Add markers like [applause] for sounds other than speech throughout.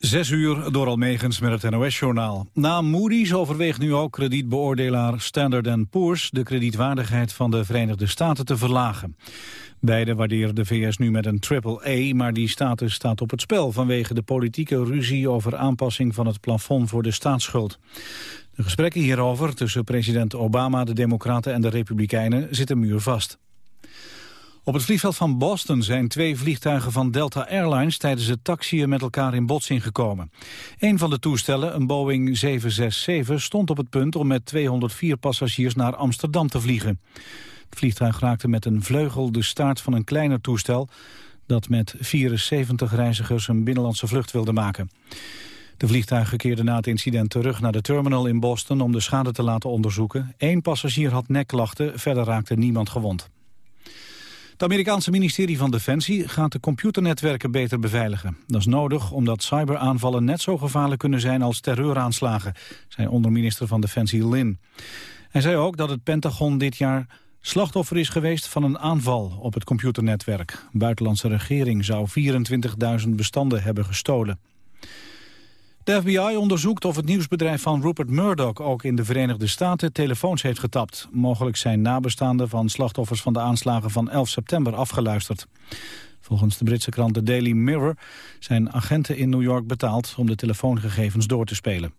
Zes uur door Almegens met het NOS-journaal. Na Moody's overweegt nu ook kredietbeoordelaar Standard Poor's... de kredietwaardigheid van de Verenigde Staten te verlagen. Beide waarderen de VS nu met een triple-A... maar die status staat op het spel vanwege de politieke ruzie... over aanpassing van het plafond voor de staatsschuld. De gesprekken hierover tussen president Obama, de Democraten en de Republikeinen... zitten muur vast. Op het vliegveld van Boston zijn twee vliegtuigen van Delta Airlines tijdens het taxiën met elkaar in botsing gekomen. Een van de toestellen, een Boeing 767, stond op het punt om met 204 passagiers naar Amsterdam te vliegen. Het vliegtuig raakte met een vleugel de staart van een kleiner toestel dat met 74 reizigers een binnenlandse vlucht wilde maken. De vliegtuigen keerden na het incident terug naar de terminal in Boston om de schade te laten onderzoeken. Eén passagier had nekklachten, verder raakte niemand gewond. Het Amerikaanse ministerie van Defensie gaat de computernetwerken beter beveiligen. Dat is nodig omdat cyberaanvallen net zo gevaarlijk kunnen zijn als terreuraanslagen, zei onderminister van Defensie Lin. Hij zei ook dat het Pentagon dit jaar slachtoffer is geweest van een aanval op het computernetwerk. Buitenlandse regering zou 24.000 bestanden hebben gestolen. De FBI onderzoekt of het nieuwsbedrijf van Rupert Murdoch ook in de Verenigde Staten telefoons heeft getapt. Mogelijk zijn nabestaanden van slachtoffers van de aanslagen van 11 september afgeluisterd. Volgens de Britse krant The Daily Mirror zijn agenten in New York betaald om de telefoongegevens door te spelen.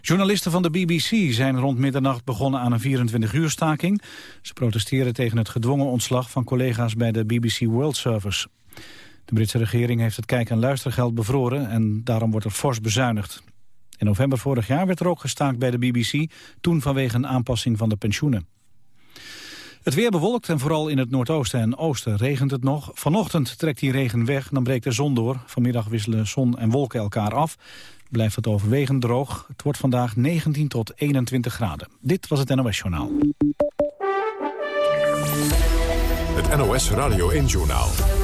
Journalisten van de BBC zijn rond middernacht begonnen aan een 24-uur staking. Ze protesteren tegen het gedwongen ontslag van collega's bij de BBC World Service. De Britse regering heeft het kijk- en luistergeld bevroren en daarom wordt er fors bezuinigd. In november vorig jaar werd er ook gestaakt bij de BBC, toen vanwege een aanpassing van de pensioenen. Het weer bewolkt en vooral in het noordoosten en oosten regent het nog. Vanochtend trekt die regen weg, dan breekt de zon door. Vanmiddag wisselen zon en wolken elkaar af. Blijft het overwegend droog. Het wordt vandaag 19 tot 21 graden. Dit was het NOS Journaal. Het NOS Radio 1 Journaal.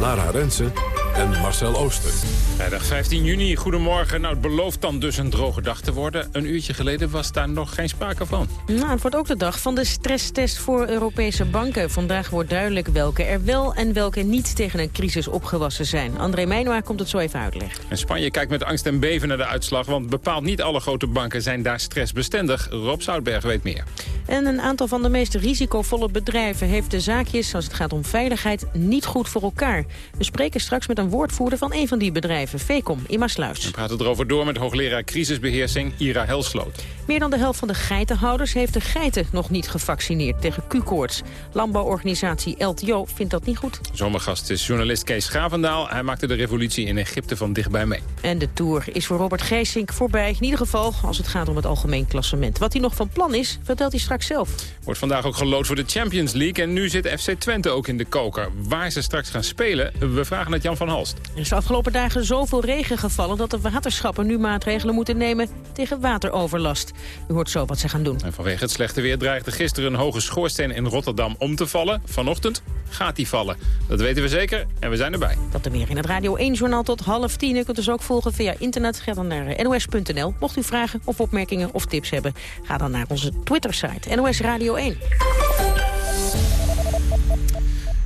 Lara Rensen en Marcel Ooster. Vrijdag 15 juni, goedemorgen. Nou, het belooft dan dus een droge dag te worden. Een uurtje geleden was daar nog geen sprake van. Nou, het wordt ook de dag van de stresstest voor Europese banken. Vandaag wordt duidelijk welke er wel en welke niet tegen een crisis opgewassen zijn. André Meijnoa komt het zo even uitleggen. En Spanje kijkt met angst en beven naar de uitslag... want bepaald niet alle grote banken zijn daar stressbestendig. Rob Zoutberg weet meer. En een aantal van de meest risicovolle bedrijven heeft de zaakjes... als het gaat om veiligheid niet goed voor elkaar. We spreken straks met een woordvoerder van een van die bedrijven, Vecom, in Maasluis. We praten erover door met hoogleraar crisisbeheersing Ira Helsloot. Meer dan de helft van de geitenhouders heeft de geiten nog niet gevaccineerd tegen Q-koorts. Landbouworganisatie LTO vindt dat niet goed. Zomergast is journalist Kees Schavendaal. Hij maakte de revolutie in Egypte van dichtbij mee. En de Tour is voor Robert Geesink voorbij. In ieder geval als het gaat om het algemeen klassement. Wat hij nog van plan is, vertelt hij straks zelf. Wordt vandaag ook gelood voor de Champions League. En nu zit FC Twente ook in de koker. Waar ze straks gaan spelen, we vragen het Jan van Er is de afgelopen dagen zoveel regen gevallen... dat de waterschappen nu maatregelen moeten nemen tegen wateroverlast. U hoort zo wat ze gaan doen. En vanwege het slechte weer dreigde gisteren een hoge schoorsteen in Rotterdam om te vallen. Vanochtend gaat die vallen. Dat weten we zeker en we zijn erbij. Dat er meer in het Radio 1-journaal tot half tien. U kunt ons ook volgen via internet. Ga dan naar nos.nl. Mocht u vragen of opmerkingen of tips hebben... ga dan naar onze Twitter-site NOS Radio 1.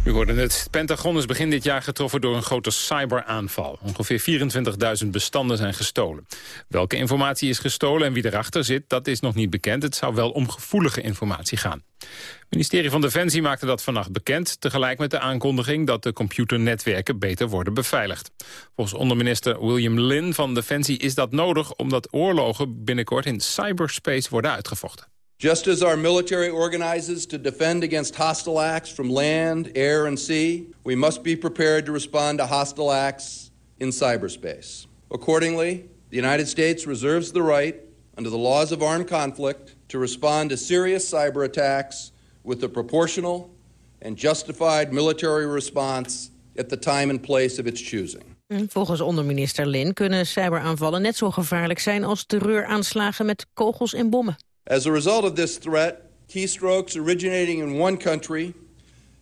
U hoorde het. Pentagon is begin dit jaar getroffen door een grote cyberaanval. Ongeveer 24.000 bestanden zijn gestolen. Welke informatie is gestolen en wie erachter zit, dat is nog niet bekend. Het zou wel om gevoelige informatie gaan. Het ministerie van Defensie maakte dat vannacht bekend... tegelijk met de aankondiging dat de computernetwerken beter worden beveiligd. Volgens onderminister William Lynn van Defensie is dat nodig... omdat oorlogen binnenkort in cyberspace worden uitgevochten. Just as our military organizes to defend against hostile acts from land, air, and sea, we must be prepared to respond to hostile acts in cyberspace. Accordingly, the United States reserves the right, under the laws of armed conflict, to respond to serious cyber attacks with a proportional and justified military response at the time and place of its choosing. Mm, volgens onderminister Lin kunnen cyberaanvallen net zo gevaarlijk zijn als terreuraanslagen met kogels en bommen. As a result of this threat, keystrokes originating in one country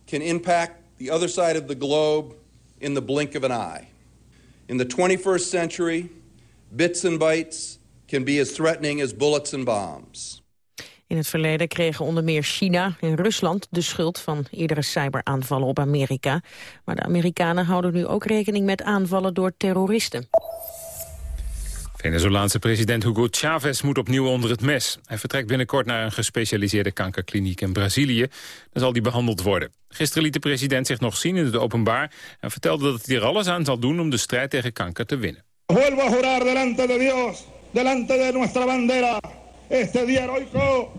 can impact the other side of the globe in the blink of an eye. In the 21st century, bits and bytes can be as threatening as bullets and bombs. In het verleden kregen onder meer China en Rusland de schuld van eerdere cyberaanvallen op Amerika. Maar de Amerikanen houden nu ook rekening met aanvallen door terroristen. Venezolaanse president Hugo Chavez moet opnieuw onder het mes. Hij vertrekt binnenkort naar een gespecialiseerde kankerkliniek in Brazilië. Daar zal hij behandeld worden. Gisteren liet de president zich nog zien in het openbaar... en vertelde dat hij er alles aan zal doen om de strijd tegen kanker te winnen. Delante de de bandera, este día heroico.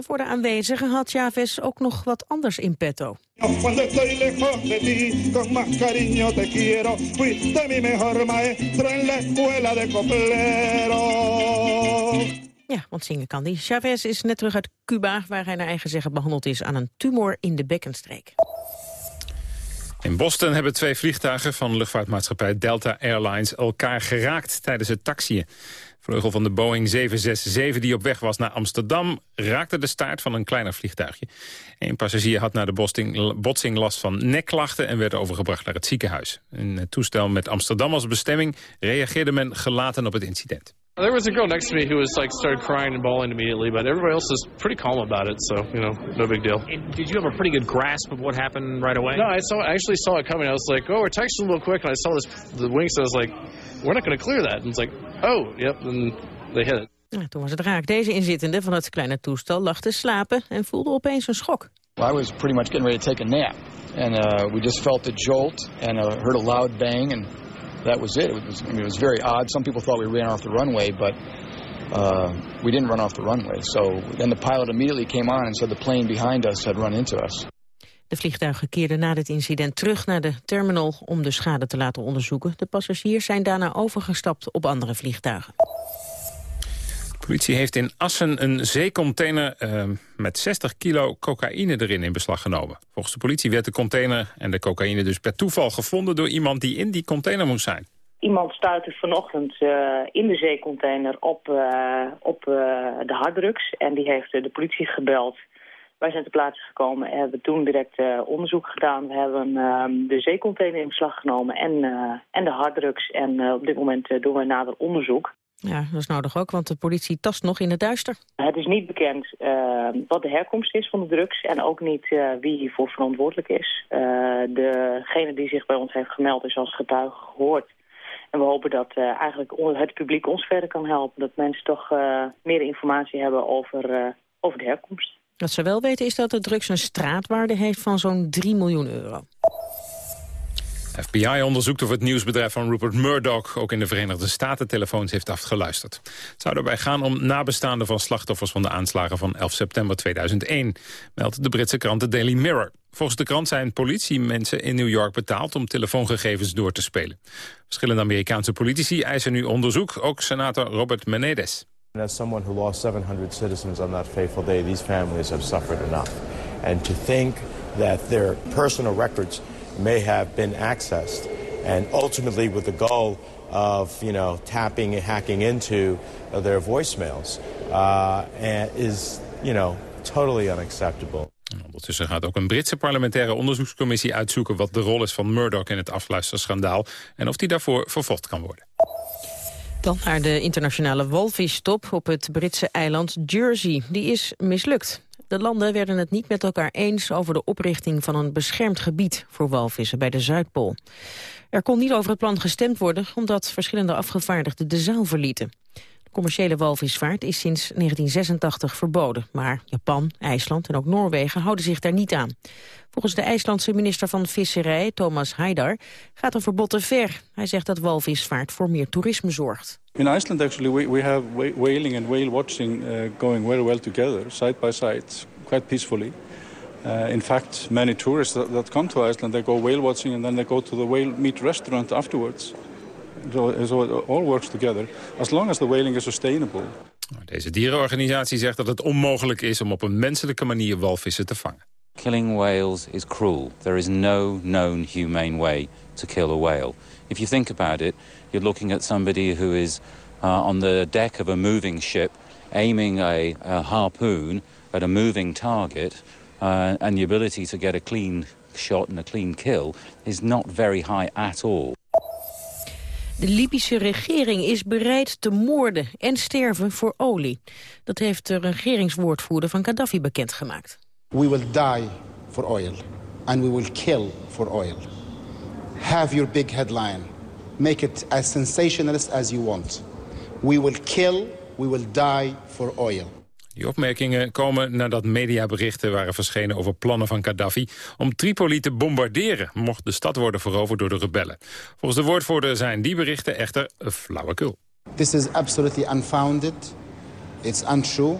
En voor de aanwezigen had Chavez ook nog wat anders in petto. Cuando estoy lejos de ti, con más cariño te quiero. Fuiste mi mejor maestro en la escuela de coplero. Ja, want zingen kan die. Chavez is net terug uit Cuba, waar hij naar eigen zeggen behandeld is aan een tumor in de bekkenstreek. In Boston hebben twee vliegtuigen van luchtvaartmaatschappij Delta Airlines elkaar geraakt tijdens het taxiën. Vleugel van de Boeing 767 die op weg was naar Amsterdam... raakte de staart van een kleiner vliegtuigje. Een passagier had na de botsing last van nekklachten... en werd overgebracht naar het ziekenhuis. Het toestel met Amsterdam als bestemming... reageerde men gelaten op het incident. There was a girl next to me who was like started crying and bawling immediately, but everybody else is pretty calm about it, so you know, no big deal. And did you have a pretty good grasp of what happened right away? No, I saw, I actually saw it coming. I was like, oh, we're texting real quick, and I saw this the wings. So I was like, we're not going to clear that. And it's like, oh, yep, and they hit it. Ja, toen was het raak. Deze inzittende van het kleine toestel lag te slapen en voelde opeens een schok. Well, I was pretty much getting ready to take a nap, and uh, we just felt the jolt and uh, heard a loud bang, and that was it. It was, I mean, it was very odd. Some people thought we ran off the runway, but uh, we didn't run off the runway. So then the pilot immediately came on and said the plane behind us had run into us. De vliegtuigen keerden na dit incident terug naar de terminal om de schade te laten onderzoeken. De passagiers zijn daarna overgestapt op andere vliegtuigen. Politie heeft in Assen een zeecontainer uh, met 60 kilo cocaïne erin in beslag genomen. Volgens de politie werd de container en de cocaïne dus per toeval gevonden door iemand die in die container moest zijn. Iemand stuitte vanochtend uh, in de zeecontainer op, uh, op uh, de harddrugs en die heeft de politie gebeld. Wij zijn ter plaatse gekomen en hebben toen direct onderzoek gedaan. We hebben ehm, de zeecontainer in beslag genomen en, en de harddrugs. En op dit moment doen we nader onderzoek. Ja, dat is nodig ook, want de politie tast nog in het duister. Het is niet bekend wat de herkomst is van de drugs en ook niet wie hiervoor verantwoordelijk is. degene die zich bij ons heeft gemeld is als getuige gehoord. En we hopen dat eigenlijk het publiek ons verder kan helpen. Dat mensen toch meer informatie hebben over, over de herkomst. Wat ze wel weten is dat de drugs een straatwaarde heeft van zo'n 3 miljoen euro. FBI onderzoekt of het nieuwsbedrijf van Rupert Murdoch... ook in de Verenigde Staten telefoons heeft afgeluisterd. Het zou daarbij gaan om nabestaanden van slachtoffers... van de aanslagen van 11 september 2001, meldt de Britse krant The Daily Mirror. Volgens de krant zijn politiemensen in New York betaald... om telefoongegevens door te spelen. Verschillende Amerikaanse politici eisen nu onderzoek, ook senator Robert Menendez. As someone who lost 700 citizens on that fateful day, these families have suffered enough. And to think that their personal records may have been accessed, and ultimately with the goal of, you know, tapping and hacking into their voicemails, uh, is, you know, totally unacceptable. ondertussen gaat ook een Britse parlementaire onderzoekscommissie uitzoeken... wat de rol is van Murdoch in het afluisterschandaal... en of die daarvoor vervolgd kan worden. Dan naar de internationale walvistop op het Britse eiland Jersey. Die is mislukt. De landen werden het niet met elkaar eens over de oprichting van een beschermd gebied voor walvissen bij de Zuidpool. Er kon niet over het plan gestemd worden omdat verschillende afgevaardigden de zaal verlieten. Commerciële walvisvaart is sinds 1986 verboden, maar Japan, IJsland en ook Noorwegen houden zich daar niet aan. Volgens de IJslandse minister van Visserij, Thomas Haidar, gaat een verbod te ver. Hij zegt dat walvisvaart voor meer toerisme zorgt. In Iceland actually we, we have whaling and whale watching uh, going very well together, side by side, quite peacefully. Uh, in fact, many tourists that, that come to Iceland, they go whale watching and then they go to the whale meat restaurant afterwards. So, so it all works together, as long as the whaling is sustainable. Deze dierenorganisatie zegt dat het onmogelijk is om op een menselijke manier walvissen te vangen. Killing whales is cruel. There is no known humane way to kill a whale. If you think about it, you're looking at somebody who is uh, on the deck of a moving ship aiming a, a harpoon at a moving target uh, and the ability to get a clean shot and a clean kill is not very high at all. De Libische regering is bereid te moorden en sterven voor olie. Dat heeft de regeringswoordvoerder van Gaddafi bekendgemaakt. We will die for oil and we will kill for oil. Have your big headline. make it as sensationalist as you want. We will kill, we will die for oil. Die opmerkingen komen nadat mediaberichten waren verschenen over plannen van Gaddafi om Tripoli te bombarderen, mocht de stad worden veroverd door de rebellen. Volgens de woordvoerder zijn die berichten echter flauwekul. This is absolutely unfounded. It's untrue.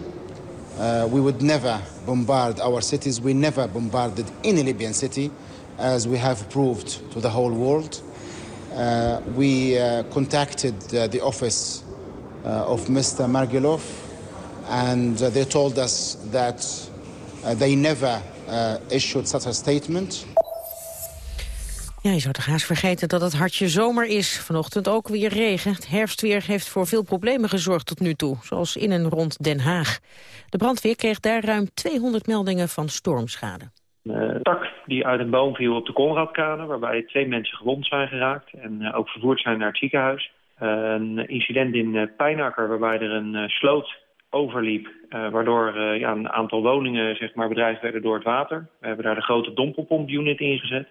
Uh, we would never bombard our cities. We never bombarded any Libyan city, as we have proved to the whole world. Uh, we uh, contacted uh, the office uh, of Mr. Margilov, and uh, they told us that they never issued such a statement. Ja, je zou toch haast vergeten dat het hartje zomer is. Vanochtend ook weer regen. Het herfstweer heeft voor veel problemen gezorgd tot nu toe. Zoals in en rond Den Haag. De brandweer kreeg daar ruim 200 meldingen van stormschade. Een tak die uit een boom viel op de Konradkade... waarbij twee mensen gewond zijn geraakt en eh, ook vervoerd zijn naar het ziekenhuis. Eh, een incident in eh, Pijnakker waarbij er een sloot overliep... waardoor ja, een aantal woningen zeg maar, bedreigd werden door het water. We hebben daar de grote dompelpompunit ingezet.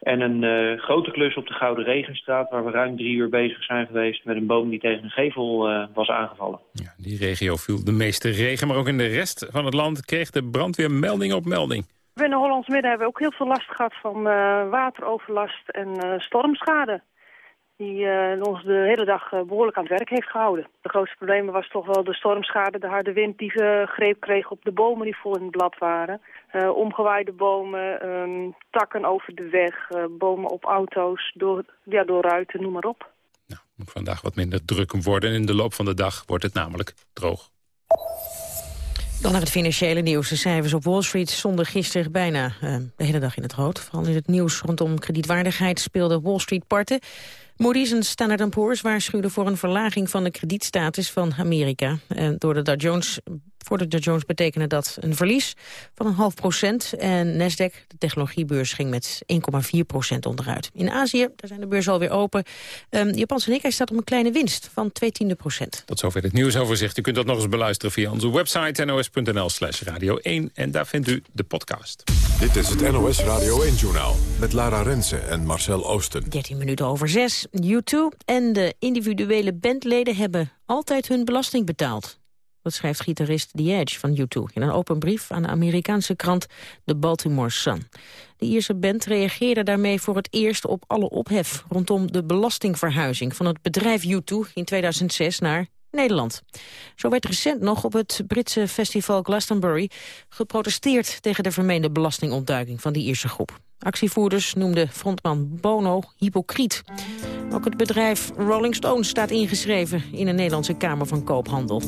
En een uh, grote klus op de Gouden Regenstraat... waar we ruim drie uur bezig zijn geweest... met een boom die tegen een gevel uh, was aangevallen. Ja, die regio viel de meeste regen, maar ook in de rest van het land... kreeg de brandweer melding op melding. Binnen Hollands Midden hebben we ook heel veel last gehad van uh, wateroverlast en stormschade die uh, ons de hele dag uh, behoorlijk aan het werk heeft gehouden. De grootste problemen was toch wel de stormschade, de harde wind die uh, greep kreeg op de bomen die vol in het blad waren. omgewaaide bomen, um, takken over de weg, bomen op auto's, door, ja, door ruiten, noem maar op. Nou, moet vandaag wat minder druk worden. In de loop van de dag wordt het namelijk droog. Dan naar het financiële nieuws. De cijfers op Wall Street stonden gisteren bijna de hele dag in het rood. Vooral in het nieuws rondom kredietwaardigheid speelde Wall Street parten. Moody's en Standard Poor's waarschuwden voor een verlaging van de kredietstatus van Amerika. En door de Dow Jones voor de Dow Jones betekende dat een verlies van een half procent. En Nasdaq, de technologiebeurs, ging met 1,4 procent onderuit. In Azië, daar zijn de beurzen alweer open. Um, Japanse Nikkei staat op een kleine winst van 2 tiende procent. Tot zover het nieuwsoverzicht. U kunt dat nog eens beluisteren via onze website nos.nl slash radio 1. En daar vindt u de podcast. Dit is het NOS Radio 1-journaal met Lara Rensen en Marcel Oosten. 13 minuten over 6. U2 en de individuele bandleden hebben altijd hun belasting betaald. Dat schrijft gitarist The Edge van U2 in een open brief aan de Amerikaanse krant The Baltimore Sun. De Ierse band reageerde daarmee voor het eerst op alle ophef rondom de belastingverhuizing van het bedrijf U2 in 2006 naar Nederland. Zo werd recent nog op het Britse festival Glastonbury geprotesteerd tegen de vermeende belastingontduiking van die Ierse groep. Actievoerders noemden frontman Bono hypocriet. Ook het bedrijf Rolling Stone staat ingeschreven in een Nederlandse Kamer van Koophandel.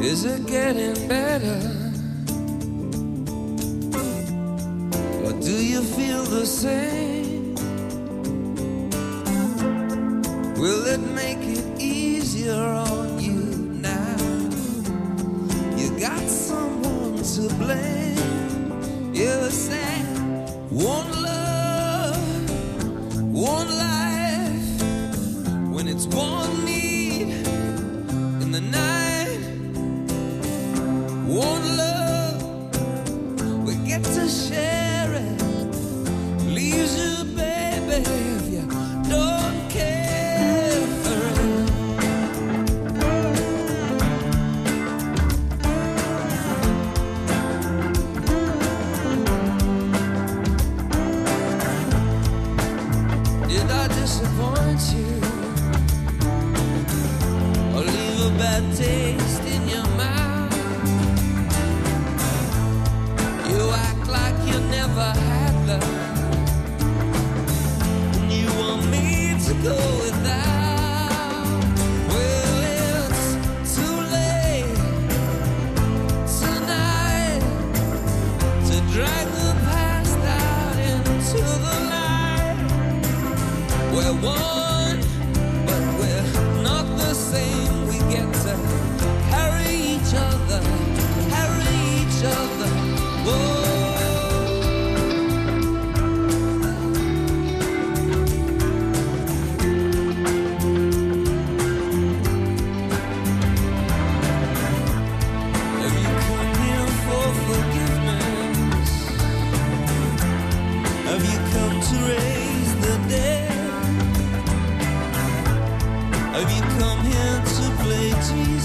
Is it getting better? Or do you feel the same? Will it make it easier to blame. You say, one love,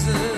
子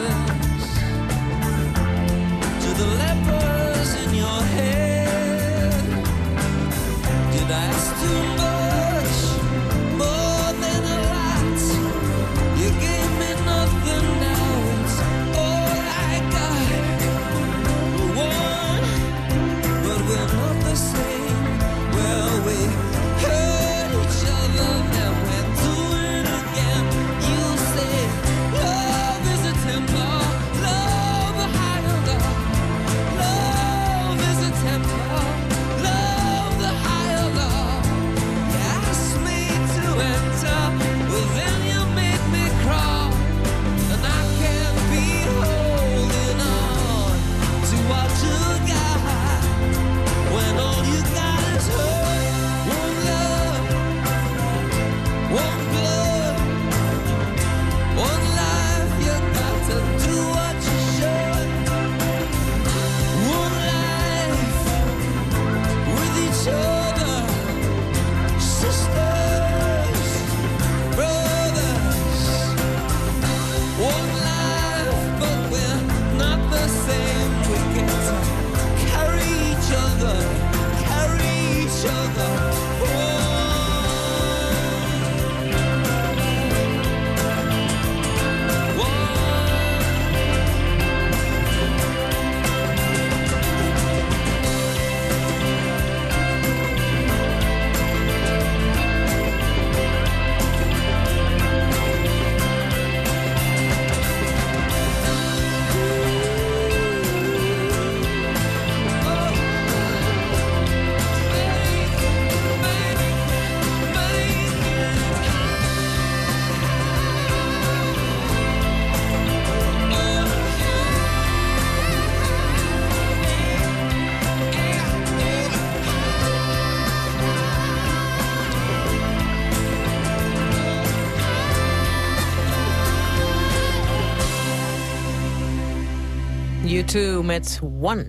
U2 met One.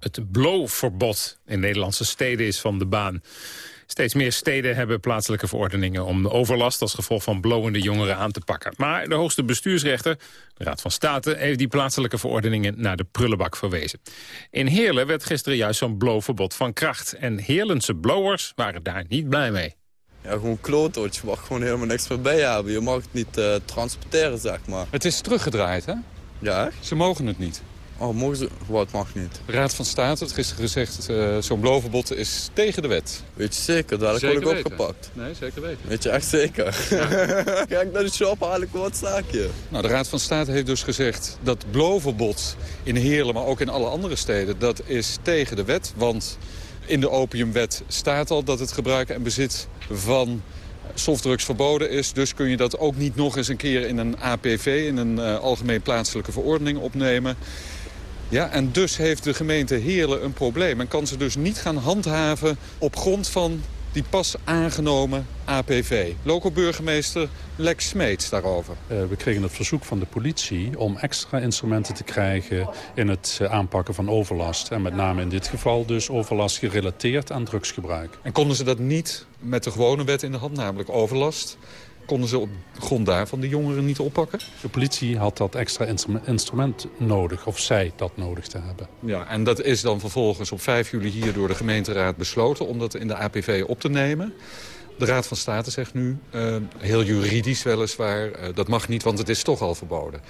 Het blowverbod in Nederlandse steden is van de baan. Steeds meer steden hebben plaatselijke verordeningen... om de overlast als gevolg van blowende jongeren aan te pakken. Maar de hoogste bestuursrechter, de Raad van State... heeft die plaatselijke verordeningen naar de prullenbak verwezen. In Heerlen werd gisteren juist zo'n blowverbod van kracht. En Heerlense blowers waren daar niet blij mee. Ja, gewoon kloot, je mag gewoon helemaal niks meer bij hebben. Je mag het niet eh, transporteren, zeg maar. Het is teruggedraaid, hè? Ja, echt? Ze mogen het niet. Oh, mogen ze... Wat mag niet? De Raad van State heeft gisteren gezegd... uh, zo'n blowverbod is tegen de wet. Weet je zeker? Daar word ik weten. opgepakt. Nee, zeker weten. Weet je echt zeker? Ja. [laughs] Ik naar de shop, haal ik wat zaakje. Nou, de Raad van State heeft dus gezegd... dat blowverbod in Heerlen, maar ook in alle andere steden... dat is tegen de wet, want... In de opiumwet staat al dat het gebruik en bezit van softdrugs verboden is. Dus kun je dat ook niet nog eens een keer in een APV, in een uh, algemeen plaatselijke verordening opnemen. Ja, en dus heeft de gemeente Heerlen een probleem. En kan ze dus niet gaan handhaven op grond van die pas aangenomen APV. Local burgemeester Lex Smeets daarover. Uh, we kregen het verzoek van de politie om extra instrumenten te krijgen... in het uh, aanpakken van overlast. En met name in dit geval dus overlast gerelateerd aan drugsgebruik. En konden ze dat niet met de gewone wet in de hand, namelijk overlast... Konden ze op grond daarvan de jongeren niet oppakken? De politie had dat extra instrument nodig, of zij dat nodig te hebben. Ja, en dat is dan vervolgens op 5 juli hier door de gemeenteraad besloten... om dat in de APV op te nemen. De Raad van State zegt nu, uh, heel juridisch weliswaar... Uh, dat mag niet, want het is toch al verboden.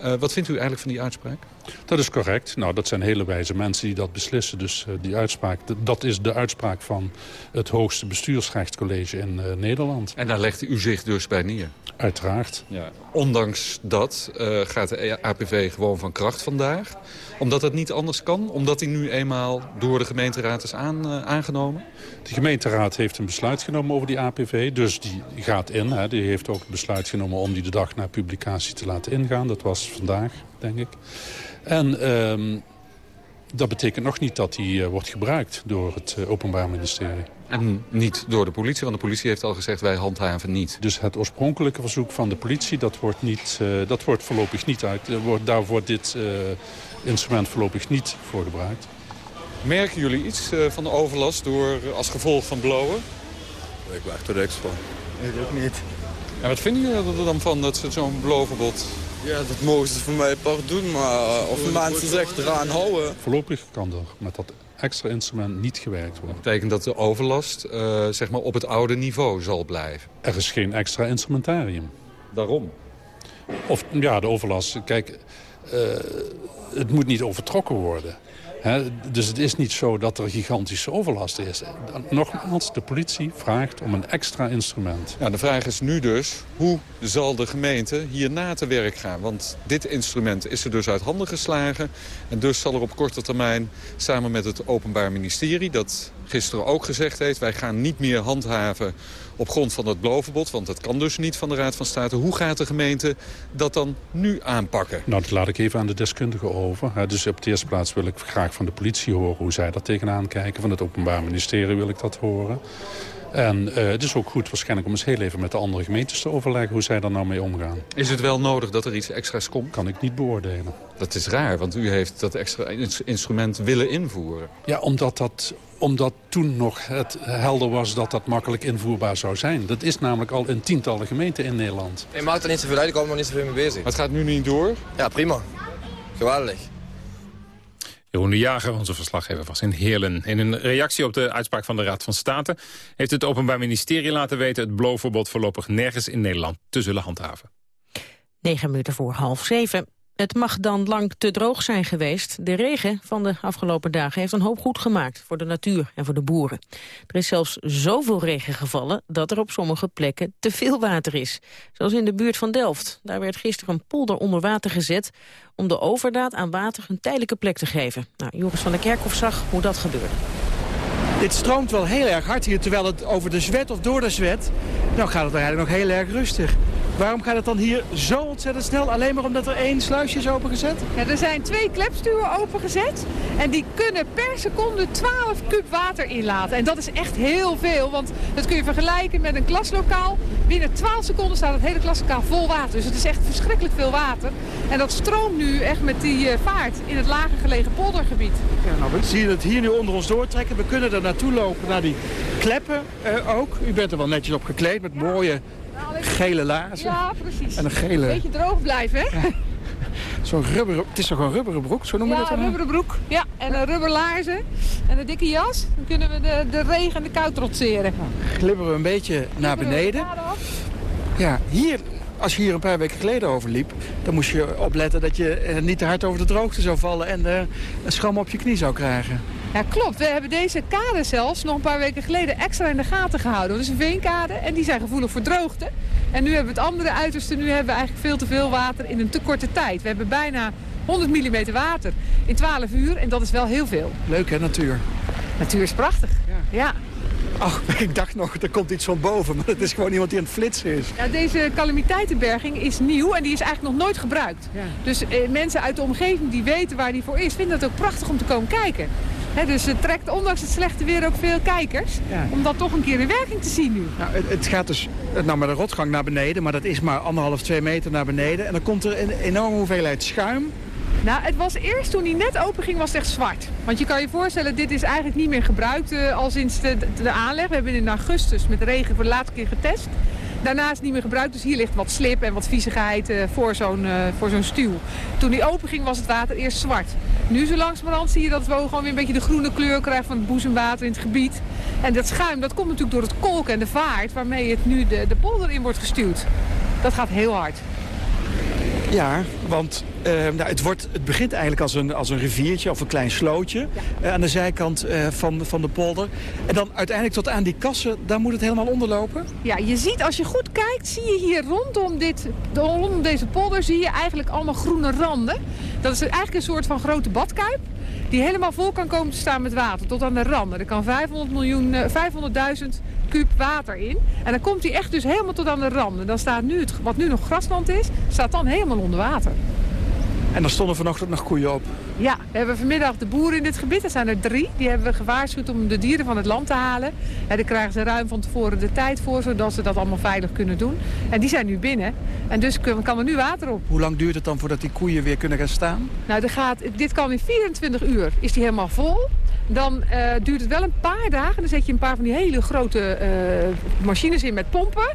Uh, wat vindt u eigenlijk van die uitspraak? Dat is correct. Nou, dat zijn hele wijze mensen die dat beslissen. Dus uh, die uitspraak, dat is de uitspraak van het hoogste bestuursrechtscollege in uh, Nederland. En daar legt u zich dus bij neer? Uiteraard. Ja. Ondanks dat gaat de APV gewoon van kracht vandaag. Omdat het niet anders kan? Omdat hij nu eenmaal door de gemeenteraad is aan, aangenomen? De gemeenteraad heeft een besluit genomen over die APV. Dus die gaat in. Hè. Die heeft ook het besluit genomen om die de dag na publicatie te laten ingaan. Dat was vandaag, denk ik. En um, dat betekent nog niet dat die uh, wordt gebruikt door het Openbaar Ministerie. En niet door de politie, want de politie heeft al gezegd wij handhaven niet. Dus het oorspronkelijke verzoek van de politie, dat wordt, niet, uh, dat wordt voorlopig niet uit. Wordt, daar wordt dit instrument voorlopig niet voor gebruikt. Merken jullie iets van de overlast door, als gevolg van blowen? Ik merk er niks van. Ik ook niet. En wat vinden jullie er dan van dat ze zo'n blowverbod Ja, dat mogen ze voor mij apart doen, maar of mensen zich eraan houden. Voorlopig kan er met dat extra instrument niet gewerkt worden. Dat betekent dat de overlast eh, zeg maar op het oude niveau zal blijven. Er is geen extra instrumentarium. Daarom? Of ja, de overlast. Kijk, eh, het moet niet overtrokken worden. Dus het is niet zo dat er gigantische overlast is. Nogmaals, de politie vraagt om een extra instrument. Ja, de vraag is nu dus, hoe zal de gemeente hierna te werk gaan? Want dit instrument is er dus uit handen geslagen. En dus zal er op korte termijn samen met het Openbaar Ministerie... dat gisteren ook gezegd heeft, wij gaan niet meer handhaven op grond van het belovenbod. Want dat kan dus niet van de Raad van State. Hoe gaat de gemeente dat dan nu aanpakken? Nou, dat laat ik even aan de deskundigen over. Dus op de eerste plaats wil ik graag van de politie horen hoe zij daar tegenaan kijken. Van het Openbaar Ministerie wil ik dat horen. En uh, het is ook goed waarschijnlijk om eens heel even met de andere gemeentes te overleggen hoe zij daar nou mee omgaan. Is het wel nodig dat er iets extra's komt? Kan ik niet beoordelen. Dat is raar, want u heeft dat extra instrument willen invoeren. Ja, omdat, dat, omdat toen nog het helder was dat dat makkelijk invoerbaar zou zijn. Dat is namelijk al in tientallen gemeenten in Nederland. Nee, maakt er niet zoveel uit, ik kom er nog niet zoveel mee bezig. Maar het gaat nu niet door? Ja, prima. Geweldig. Jeroen de Jager, onze verslaggever, was in Heerlen. In een reactie op de uitspraak van de Raad van State... heeft het Openbaar Ministerie laten weten... het blowverbod voorlopig nergens in Nederland te zullen handhaven. 9 minuten voor half zeven. Het mag dan lang te droog zijn geweest. De regen van de afgelopen dagen heeft een hoop goed gemaakt voor de natuur en voor de boeren. Er is zelfs zoveel regen gevallen dat er op sommige plekken te veel water is. Zoals in de buurt van Delft. Daar werd gisteren een polder onder water gezet om de overdaad aan water een tijdelijke plek te geven. Nou, Joris van der Kerkhof zag hoe dat gebeurde. Dit stroomt wel heel erg hard hier, terwijl het over de zwet of door de zwet... nou gaat het eigenlijk nog heel erg rustig. Waarom gaat het dan hier zo ontzettend snel? Alleen maar omdat er één sluisje is opengezet? Ja, er zijn twee klepstuwen opengezet. En die kunnen per seconde 12 kub water inlaten. En dat is echt heel veel. Want dat kun je vergelijken met een klaslokaal. Binnen 12 seconden staat het hele klaslokaal vol water. Dus het is echt verschrikkelijk veel water. En dat stroomt nu echt met die uh, vaart in het lager gelegen poldergebied. Ja, nou, we zien het hier nu onder ons doortrekken. We kunnen er naartoe lopen, naar die kleppen uh, ook. U bent er wel netjes op gekleed met mooie gele laarzen. Ja, precies. En een gele... Beetje droog blijven, hè? Ja. Zo'n rubber, het is toch een rubberen broek, zo noemen we ja, dat Ja, een rubberen broek. Ja, en een rubberlaarzen en een dikke jas. Dan kunnen we de, de regen en de kou trotseren. Nou, glibberen we een beetje naar beneden. Ja, hier, als je hier een paar weken geleden over liep... dan moest je opletten dat je niet te hard over de droogte zou vallen... en uh, een schram op je knie zou krijgen. Ja, klopt. We hebben deze kade zelfs nog een paar weken geleden extra in de gaten gehouden. Dat is een veenkade en die zijn gevoelig voor droogte. En nu hebben we het andere uiterste. Nu hebben we eigenlijk veel te veel water in een te korte tijd. We hebben bijna 100 mm water in 12 uur en dat is wel heel veel. Leuk hè, natuur? Natuur is prachtig, ja. ja. Ach, [laughs] ik dacht nog, er komt iets van boven, maar het is gewoon iemand die aan het flitsen is. Ja, deze calamiteitenberging is nieuw en die is eigenlijk nog nooit gebruikt. Ja. Dus eh, mensen uit de omgeving die weten waar die voor is, vinden het ook prachtig om te komen kijken. He, dus het trekt ondanks het slechte weer ook veel kijkers. Ja. Om dat toch een keer in werking te zien nu. Nou, het, het, gaat dus nou, met een rotgang naar beneden. Maar dat is maar anderhalf, twee meter naar beneden. En dan komt er een enorme hoeveelheid schuim. Nou, het was eerst toen hij net open ging, was het echt zwart. Want je kan je voorstellen, dit is eigenlijk niet meer gebruikt uh, al sinds de, de, aanleg. We hebben in augustus met regen voor de laatste keer getest. Daarna is het niet meer gebruikt, dus hier ligt wat slip en wat viezigheid uh, voor zo'n uh, voor zo'n stuw. Toen die open ging was het water eerst zwart. Nu zo langzamerhand zie je dat we gewoon weer een beetje de groene kleur krijgen van het boezemwater in het gebied. En dat schuim, dat komt natuurlijk door het kolk en de vaart waarmee het nu de, de polder in wordt gestuurd. Dat gaat heel hard. Ja, want uh, nou, het, wordt, het begint eigenlijk als een, als een riviertje of een klein slootje ja. uh, aan de zijkant uh, van, van de polder. En dan uiteindelijk tot aan die kassen, daar moet het helemaal onderlopen? Ja, je ziet als je goed kijkt, zie je hier rondom, dit, rondom deze polder zie je eigenlijk allemaal groene randen. Dat is eigenlijk een soort van grote badkuip die helemaal vol kan komen te staan met water tot aan de randen. Er kan 500 miljoen, 500.000 kuub water in. En dan komt hij echt dus helemaal tot aan de randen. Dan staat nu het, wat nu nog grasland is, staat dan helemaal onder water. En er stonden vanochtend nog koeien op? Ja, we hebben vanmiddag de boeren in dit gebied, er zijn er drie. Die hebben we gewaarschuwd om de dieren van het land te halen. En daar krijgen ze ruim van tevoren de tijd voor, zodat ze dat allemaal veilig kunnen doen. En die zijn nu binnen. En dus kan er nu water op. Hoe lang duurt het dan voordat die koeien weer kunnen gaan staan? Nou, er gaat, dit kan in 24 uur, is die helemaal vol. Dan uh, duurt het wel een paar dagen. Dan zet je een paar van die hele grote uh, machines in met pompen.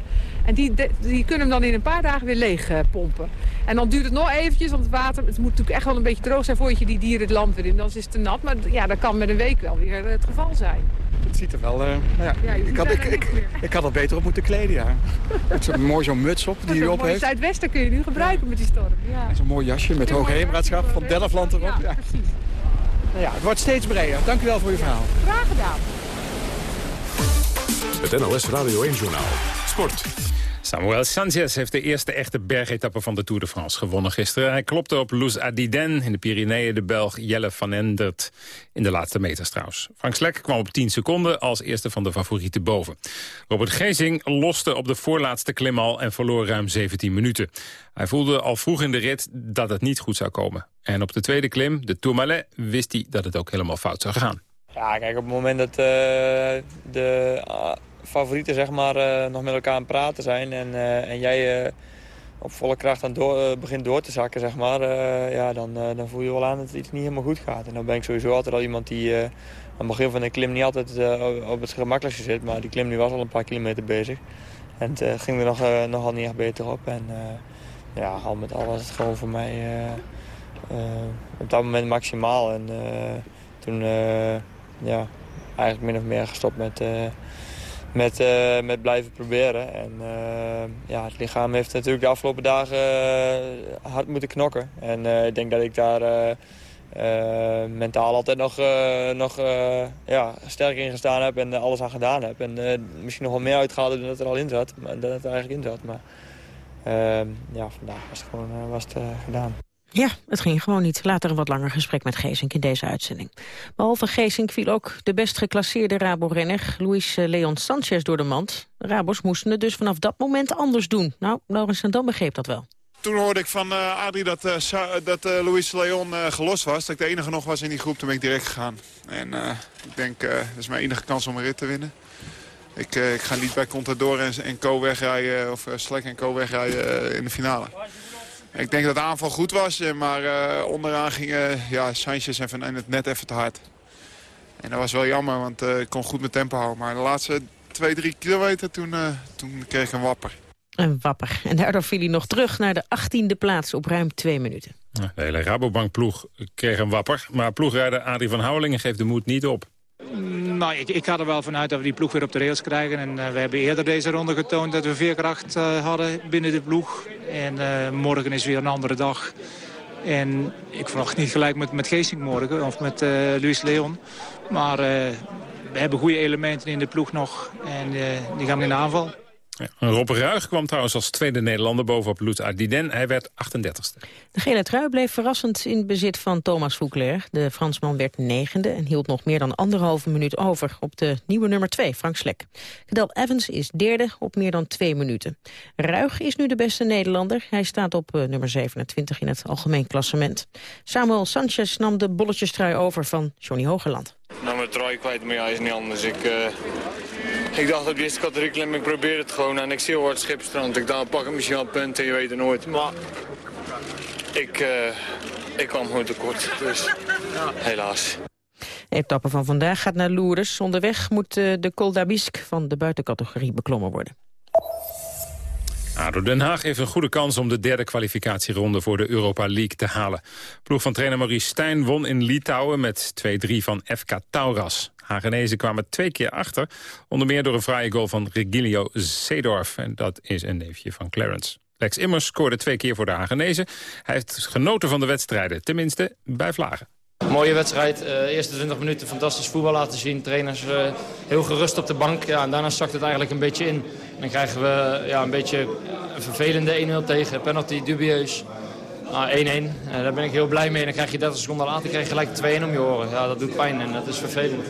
En die, die kunnen hem dan in een paar dagen weer leeg eh, pompen. En dan duurt het nog eventjes, want het water het moet natuurlijk echt wel een beetje droog zijn voordat je die dieren het land weer in. Dan is het te nat, maar ja, dat kan met een week wel weer het geval zijn. Het ziet er wel... eh, nou ja, Ja, je ik, had, ik, ik, had er beter op moeten kleden, ja. Met zo'n mooi zo'n muts op die u op heeft. Zuidwesten kun je nu gebruiken met die storm. Ja. En zo'n mooi jasje met hoogheemraadschap van Delfland erop. Ja, precies. Nou ja, het wordt steeds breder. Dank u wel voor uw verhaal. Graag gedaan. Het NOS Radio 1-journaal. Sport. Samuel Sanchez heeft de eerste echte bergetappe van de Tour de France gewonnen gisteren. Hij klopte op Luz Adiden in de Pyreneeën de Belg Jelle van Endert in de laatste meters trouwens. Frank Slek kwam op 10 seconden als eerste van de favorieten boven. Robert Gezing loste op de voorlaatste klim al en verloor ruim 17 minuten. Hij voelde al vroeg in de rit dat het niet goed zou komen. En op de tweede klim, de Tourmalet, wist hij dat het ook helemaal fout zou gaan. Ja, kijk, op het moment dat eh, de favorieten zeg maar, eh, nog met elkaar aan het praten zijn... en, eh, en jij eh, op volle kracht aan begint door te zakken, zeg maar... ja, dan, dan voel je wel aan dat iets niet helemaal goed gaat. En dan ben ik sowieso altijd al iemand die aan het begin van de klim niet altijd op het gemakkelijkste zit... maar die klim die was al een paar kilometer bezig. En het ging er nog, nogal niet echt beter op. En ja, al met al was het gewoon voor mij op dat moment maximaal. En toen... ja, eigenlijk min of meer gestopt met, met, eh, met blijven proberen. En eh, ja, het lichaam heeft natuurlijk de afgelopen dagen eh, hard moeten knokken. En ik denk dat ik daar mentaal altijd nog, nog ja, sterk in gestaan heb en alles aan gedaan heb. En misschien nog wel meer uitgehaald dan dat er al in zat. Maar, dan het er eigenlijk in zat. Maar ja, vandaag was het gewoon was het, gedaan. Ja, het ging gewoon niet. Later een wat langer gesprek met Geesink in deze uitzending. Behalve Geesink viel ook de best geclasseerde Rabo-renner... Luis eh, Leon Sanchez door de mand. Rabos moesten het dus vanaf dat moment anders doen. Nou, Laurens Dan begreep dat wel. Toen hoorde ik van eh Adrie dat, Sa- dat Luis Leon gelost was. Dat ik de enige nog was in die groep. Toen ben ik direct gegaan. En ik denk, dat is mijn enige kans om een rit te winnen. Ik, ik ga niet bij Contador en, en Co wegrijden, of uh, Slek en Co wegrijden in de finale. Ik denk dat de aanval goed was, eh, maar eh, onderaan gingen ja, Sanchez en Van het net even te hard. En dat was wel jammer, want eh, ik kon goed mijn tempo houden. Maar de laatste twee, drie kilometer, toen, eh, toen kreeg ik een wapper. Een wapper. En daardoor viel hij nog terug naar de 18e plaats op ruim twee minuten. De hele Rabobank-ploeg kreeg een wapper. Maar ploegrijder Adrie van Houwelingen geeft de moed niet op. Nou, ik, ik ga er wel vanuit dat we die ploeg weer op de rails krijgen. En eh, we hebben eerder deze ronde getoond dat we veerkracht eh, hadden binnen de ploeg. En eh, morgen is weer een andere dag. En ik verwacht niet gelijk met, met Geesink morgen of met Luis Leon. Maar we hebben goede elementen in de ploeg nog. En die gaan in de aanval. Ja. Rob Ruig kwam trouwens als tweede Nederlander bovenop Lutz Ardiden. Hij werd 38ste. De gele trui bleef verrassend in bezit van Thomas Voukler. De Fransman werd negende en hield nog meer dan anderhalve minuut over... op de nieuwe nummer 2, Frank Slek. Cadel Evans is derde op meer dan twee minuten. Ruig is nu de beste Nederlander. Hij staat op eh, nummer 27 in het algemeen klassement. Samuel Sanchez nam de bolletjestrui over van Johnny Hogerland. Nou, mijn trui kwijt, maar ja, is niet anders. Ik, eh, ik dacht op de eerste categorie klim, ik probeer het gewoon. En ik zie heel hard schipstrand. Ik dacht, pak ik misschien wel punten, je weet het nooit. Maar ik, eh, ik kwam gewoon tekort, dus helaas. De etappe van vandaag gaat naar Lourdes. Onderweg moet eh, de Col d'Abisk van de buitencategorie beklommen worden. ADO Den Haag heeft een goede kans om de derde kwalificatieronde voor de Europa League te halen. Ploeg van trainer Maurice Stijn won in Litouwen met 2-3 van FK Tauras. Hagenezen kwamen twee keer achter, onder meer door een fraaie goal van Regilio Seedorf. En dat is een neefje van Clarence. Lex Immers scoorde twee keer voor de Hagenezen. Hij heeft genoten van de wedstrijden, tenminste bij Vlagen. Mooie wedstrijd. Eh eerste 20 minuten fantastisch voetbal laten zien. Trainers eh, heel gerust op de bank. Ja, en daarna zakt het eigenlijk een beetje in. Dan krijgen we ja, een beetje een vervelende 1-0 tegen. Penalty dubieus. Ah, 1-1. Eh, daar ben ik heel blij mee. Dan krijg je 30 seconden later krijg je gelijk 2-1 om je oren. Ja, dat doet pijn en dat is vervelend.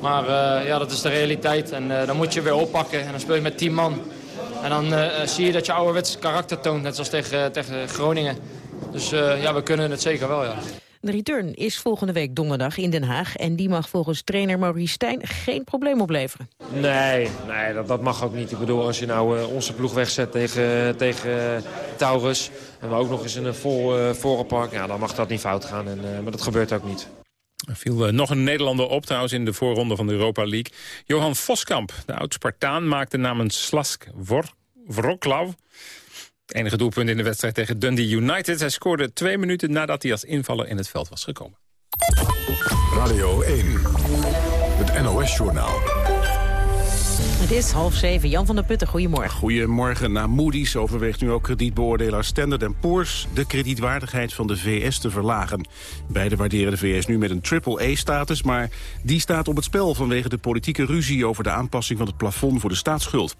Maar eh, ja, dat is de realiteit. En eh, dan moet je weer oppakken. En dan speel je met 10 man. En dan zie je dat je ouderwets karakter toont. Net zoals tegen, tegen Groningen. Dus ja, we kunnen het zeker wel, ja. De return is volgende week donderdag in Den Haag... en die mag volgens trainer Maurice Stijn geen probleem opleveren. Nee, nee dat, dat mag ook niet. Ik bedoel, als je nou eh, onze ploeg wegzet tegen, tegen eh, Taurus... en we ook nog eens in een vol uh, Vorenpark, ja, dan mag dat niet fout gaan. En, uh, maar dat gebeurt ook niet. Er viel uh, nog een Nederlander op trouwens in de voorronde van de Europa League. Johan Voskamp, de oud-Spartaan, maakte namens Slask Wor Wroclaw. Het enige doelpunt in de wedstrijd tegen Dundee United. Hij scoorde twee minuten nadat hij als invaller in het veld was gekomen. Radio 1, het NOS-journaal. Het is half zeven. Jan van der Putten, goedemorgen. Goedemorgen. Na Moody's overweegt nu ook kredietbeoordelaar Standard Poor's... de kredietwaardigheid van de VS te verlagen. Beide waarderen de VS nu met een triple-A-status... maar die staat op het spel vanwege de politieke ruzie... over de aanpassing van het plafond voor de staatsschuld.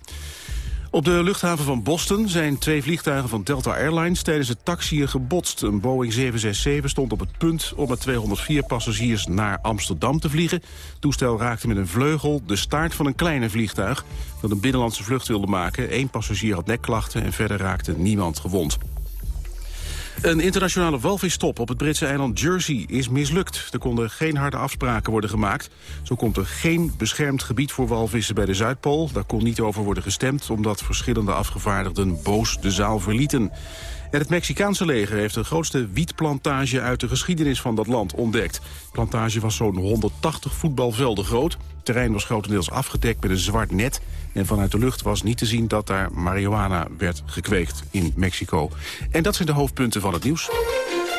Op de luchthaven van Boston zijn twee vliegtuigen van Delta Airlines tijdens het taxiën gebotst. Een Boeing 767 stond op het punt om met 204 passagiers naar Amsterdam te vliegen. Het toestel raakte met een vleugel de staart van een kleine vliegtuig dat een binnenlandse vlucht wilde maken. Eén passagier had nekklachten en verder raakte niemand gewond. Een internationale walvistop op het Britse eiland Jersey is mislukt. Er konden geen harde afspraken worden gemaakt. Zo komt er geen beschermd gebied voor walvissen bij de Zuidpool. Daar kon niet over worden gestemd... omdat verschillende afgevaardigden boos de zaal verlieten. Het Mexicaanse leger heeft de grootste wietplantage uit de geschiedenis van dat land ontdekt. De plantage was zo'n 180 voetbalvelden groot. Het terrein was grotendeels afgedekt met een zwart net. En vanuit de lucht was niet te zien dat daar marihuana werd gekweekt in Mexico. En dat zijn de hoofdpunten van het nieuws.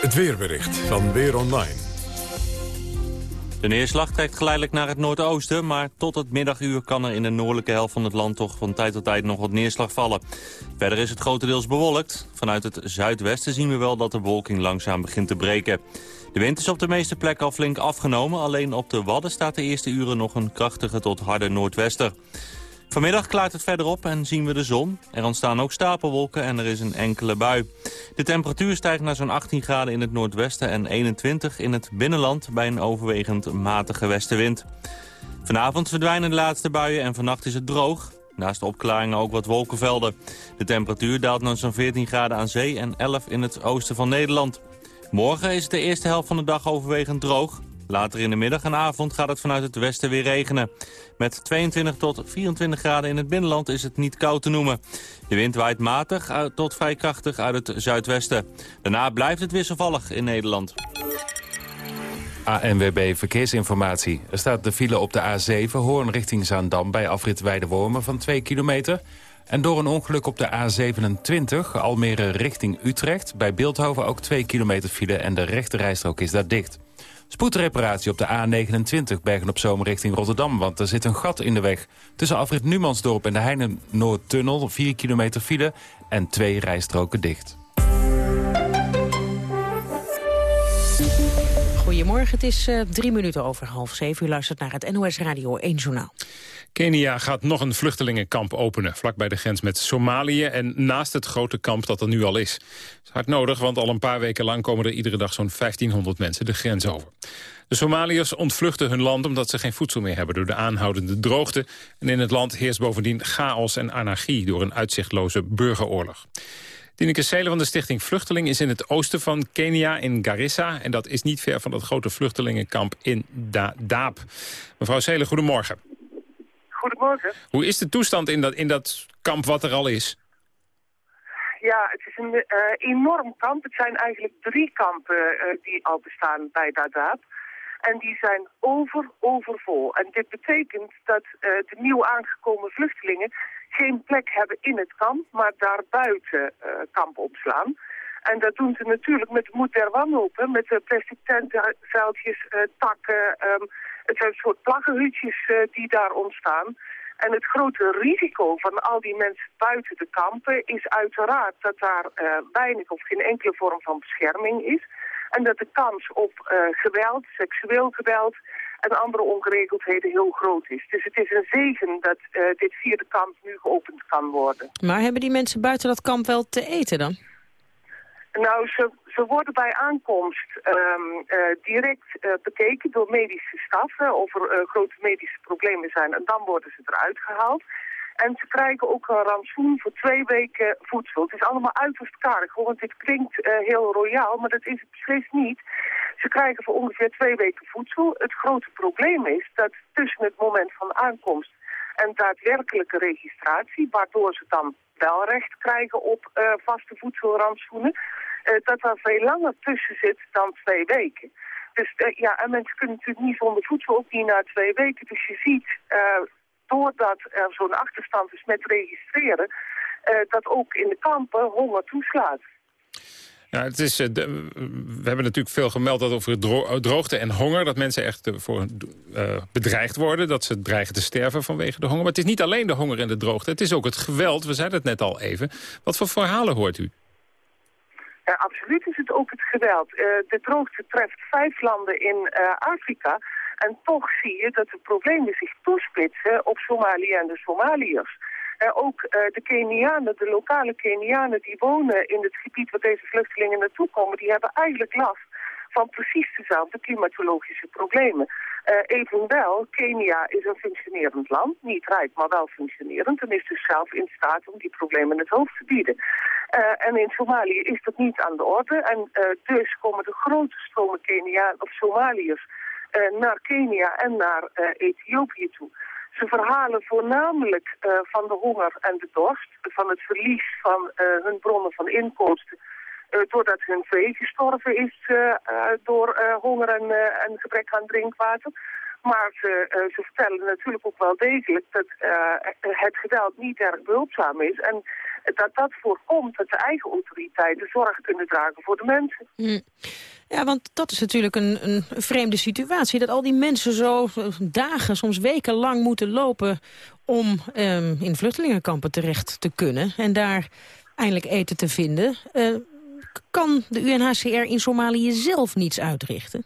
Het weerbericht van Weer Online. De neerslag trekt geleidelijk naar het noordoosten, maar tot het middaguur kan er in de noordelijke helft van het land toch van tijd tot tijd nog wat neerslag vallen. Verder is het grotendeels bewolkt. Vanuit het zuidwesten zien we wel dat de wolking langzaam begint te breken. De wind is op de meeste plekken al flink afgenomen, alleen op de Wadden staat de eerste uren nog een krachtige tot harde noordwester. Vanmiddag klaart het verder op en zien we de zon. Er ontstaan ook stapelwolken en er is een enkele bui. De temperatuur stijgt naar zo'n 18 graden in het noordwesten en 21 in het binnenland bij een overwegend matige westenwind. Vanavond verdwijnen de laatste buien en vannacht is het droog. Naast de opklaringen ook wat wolkenvelden. De temperatuur daalt naar zo'n 14 graden aan zee en 11 in het oosten van Nederland. Morgen is de eerste helft van de dag overwegend droog. Later in de middag en avond gaat het vanuit het westen weer regenen. Met 22 tot 24 graden in het binnenland is het niet koud te noemen. De wind waait matig tot vrij krachtig uit het zuidwesten. Daarna blijft het wisselvallig in Nederland. ANWB Verkeersinformatie. Er staat de file op de A7 Hoorn richting Zaandam bij afrit Weidewormen van 2 kilometer. En door een ongeluk op de A27 Almere richting Utrecht... bij Beeldhoven ook 2 kilometer file en de rechte rijstrook is daar dicht. Spoedreparatie op de A29 Bergen-op-Zoom richting Rotterdam... want er zit een gat in de weg. Tussen afrit Numansdorp en de Heinen-Noordtunnel... 4 kilometer file en twee rijstroken dicht. Goedemorgen, het is uh, drie minuten over half zeven. U luistert naar het NOS Radio 1 Journaal. Kenia gaat nog een vluchtelingenkamp openen, vlakbij de grens met Somalië... en naast het grote kamp dat er nu al is. Dat is hard nodig, want al een paar weken lang komen er iedere dag zo'n 1500 mensen de grens over. De Somaliërs ontvluchten hun land omdat ze geen voedsel meer hebben... door de aanhoudende droogte. En in het land heerst bovendien chaos en anarchie... door een uitzichtloze burgeroorlog. Tineke Seelen van de Stichting Vluchteling is in het oosten van Kenia, in Garissa. En dat is niet ver van het grote vluchtelingenkamp in Dadaab. Mevrouw Seelen, goedemorgen. Goedemorgen. Hoe is de toestand in dat, in dat kamp wat er al is? Ja, het is een uh, enorm kamp. Het zijn eigenlijk drie kampen uh, die al bestaan bij Dadaab. En die zijn over, overvol. En dit betekent dat uh, de nieuw aangekomen vluchtelingen geen plek hebben in het kamp, maar daarbuiten kamp opslaan. En dat doen ze natuurlijk met de moed der wanhoop, met plastic tentenveldjes, takken... Um, het zijn soort plaggenhutjes uh, die daar ontstaan. En het grote risico van al die mensen buiten de kampen is uiteraard dat daar uh, weinig of geen enkele vorm van bescherming is. En dat de kans op uh, geweld, seksueel geweld en andere ongeregeldheden heel groot is. Dus het is een zegen dat dit vierde kamp nu geopend kan worden. Maar hebben die mensen buiten dat kamp wel te eten dan? Nou, ze, ze worden bij aankomst um, uh, direct uh, bekeken door medische staf of er uh, grote medische problemen zijn. En dan worden ze eruit gehaald. En ze krijgen ook een rantsoen voor twee weken voedsel. Het is allemaal uiterst karig, want dit klinkt heel royaal, maar dat is het beslist niet. Ze krijgen voor ongeveer twee weken voedsel. Het grote probleem is dat tussen het moment van aankomst en daadwerkelijke registratie, waardoor ze dan wel recht krijgen op vaste voedselrantsoenen, uh, dat er veel langer tussen zit dan twee weken. Dus uh, ja, en mensen kunnen natuurlijk niet zonder voedsel ook niet na twee weken. Dus je ziet, doordat er zo'n achterstand is met registreren, eh, dat ook in de kampen honger toeslaat. Ja, het is, eh, de- we hebben natuurlijk veel gemeld dat over dro- droogte en honger... dat mensen echt eh, voor, eh, bedreigd worden, dat ze dreigen te sterven vanwege de honger. Maar het is niet alleen de honger en de droogte, het is ook het geweld. We zeiden het net al even. Wat voor verhalen hoort u? Ja, absoluut is het ook het geweld. Eh, de droogte treft vijf landen in eh, Afrika. En toch zie je dat de problemen zich toespitsen op Somalië en de Somaliërs. Ook eh, de Kenianen, de lokale Kenianen die wonen in het gebied waar deze vluchtelingen naartoe komen, die hebben eigenlijk last van precies dezelfde klimatologische problemen. Eh, evenwel, Kenia is een functionerend land, niet rijk, maar wel functionerend, en is dus zelf in staat om die problemen het hoofd te bieden. Eh, en in Somalië is dat niet aan de orde, en dus komen de grote stromen Keniaan of Somaliërs naar Kenia en naar Ethiopië toe. Ze verhalen voornamelijk eh, van de honger en de dorst, van het verlies van eh, hun bronnen van inkomsten, eh, doordat hun vee gestorven is door honger en, en gebrek aan drinkwater. Maar ze, eh, ze vertellen natuurlijk ook wel degelijk dat eh, het geweld niet erg behulpzaam is. En dat dat voorkomt dat de eigen autoriteiten zorg kunnen dragen voor de mensen. Hm. Ja, want dat is natuurlijk een, een vreemde situatie. Dat al die mensen zo eh, dagen, soms weken lang moeten lopen... om ehm, in vluchtelingenkampen terecht te kunnen en daar eindelijk eten te vinden. Kan de UNHCR in Somalië zelf niets uitrichten?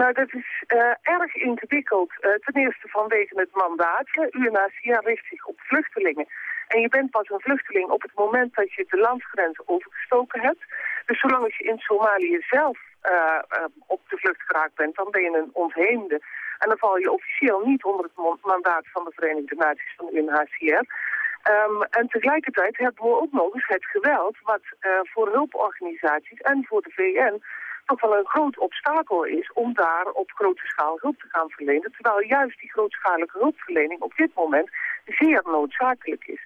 Nou, dat is eh, erg ingewikkeld. Eh, ten eerste vanwege het mandaat. UNHCR richt zich op vluchtelingen. En je bent pas een vluchteling op het moment dat je de landsgrens overgestoken hebt. Dus zolang je in Somalië zelf eh, op de vlucht geraakt bent, dan ben je een ontheemde. En dan val je officieel niet onder het mandaat van de Verenigde Naties van UNHCR. Ehm, en tegelijkertijd hebben we ook nog eens het geweld wat voor hulporganisaties en voor de VN toch wel een groot obstakel is om daar op grote schaal hulp te gaan verlenen. Terwijl juist die grootschalige hulpverlening op dit moment zeer noodzakelijk is.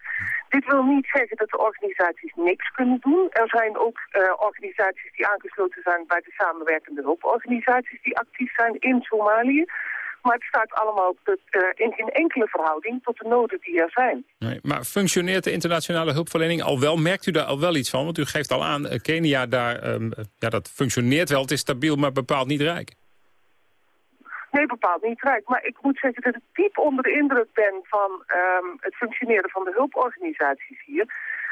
Dit wil niet zeggen dat de organisaties niks kunnen doen. Er zijn ook eh, organisaties die aangesloten zijn bij de samenwerkende hulporganisaties die actief zijn in Somalië. Maar het staat allemaal tot, eh, in geen enkele verhouding tot de noden die er zijn. Nee, maar functioneert de internationale hulpverlening al wel? Merkt u daar al wel iets van? Want u geeft al aan, eh, Kenia, daar, ehm, eh, ja, dat functioneert wel. Het is stabiel, maar bepaald niet rijk. Nee, bepaald niet rijk. Maar ik moet zeggen dat ik diep onder de indruk ben van ehm, het functioneren van de hulporganisaties hier.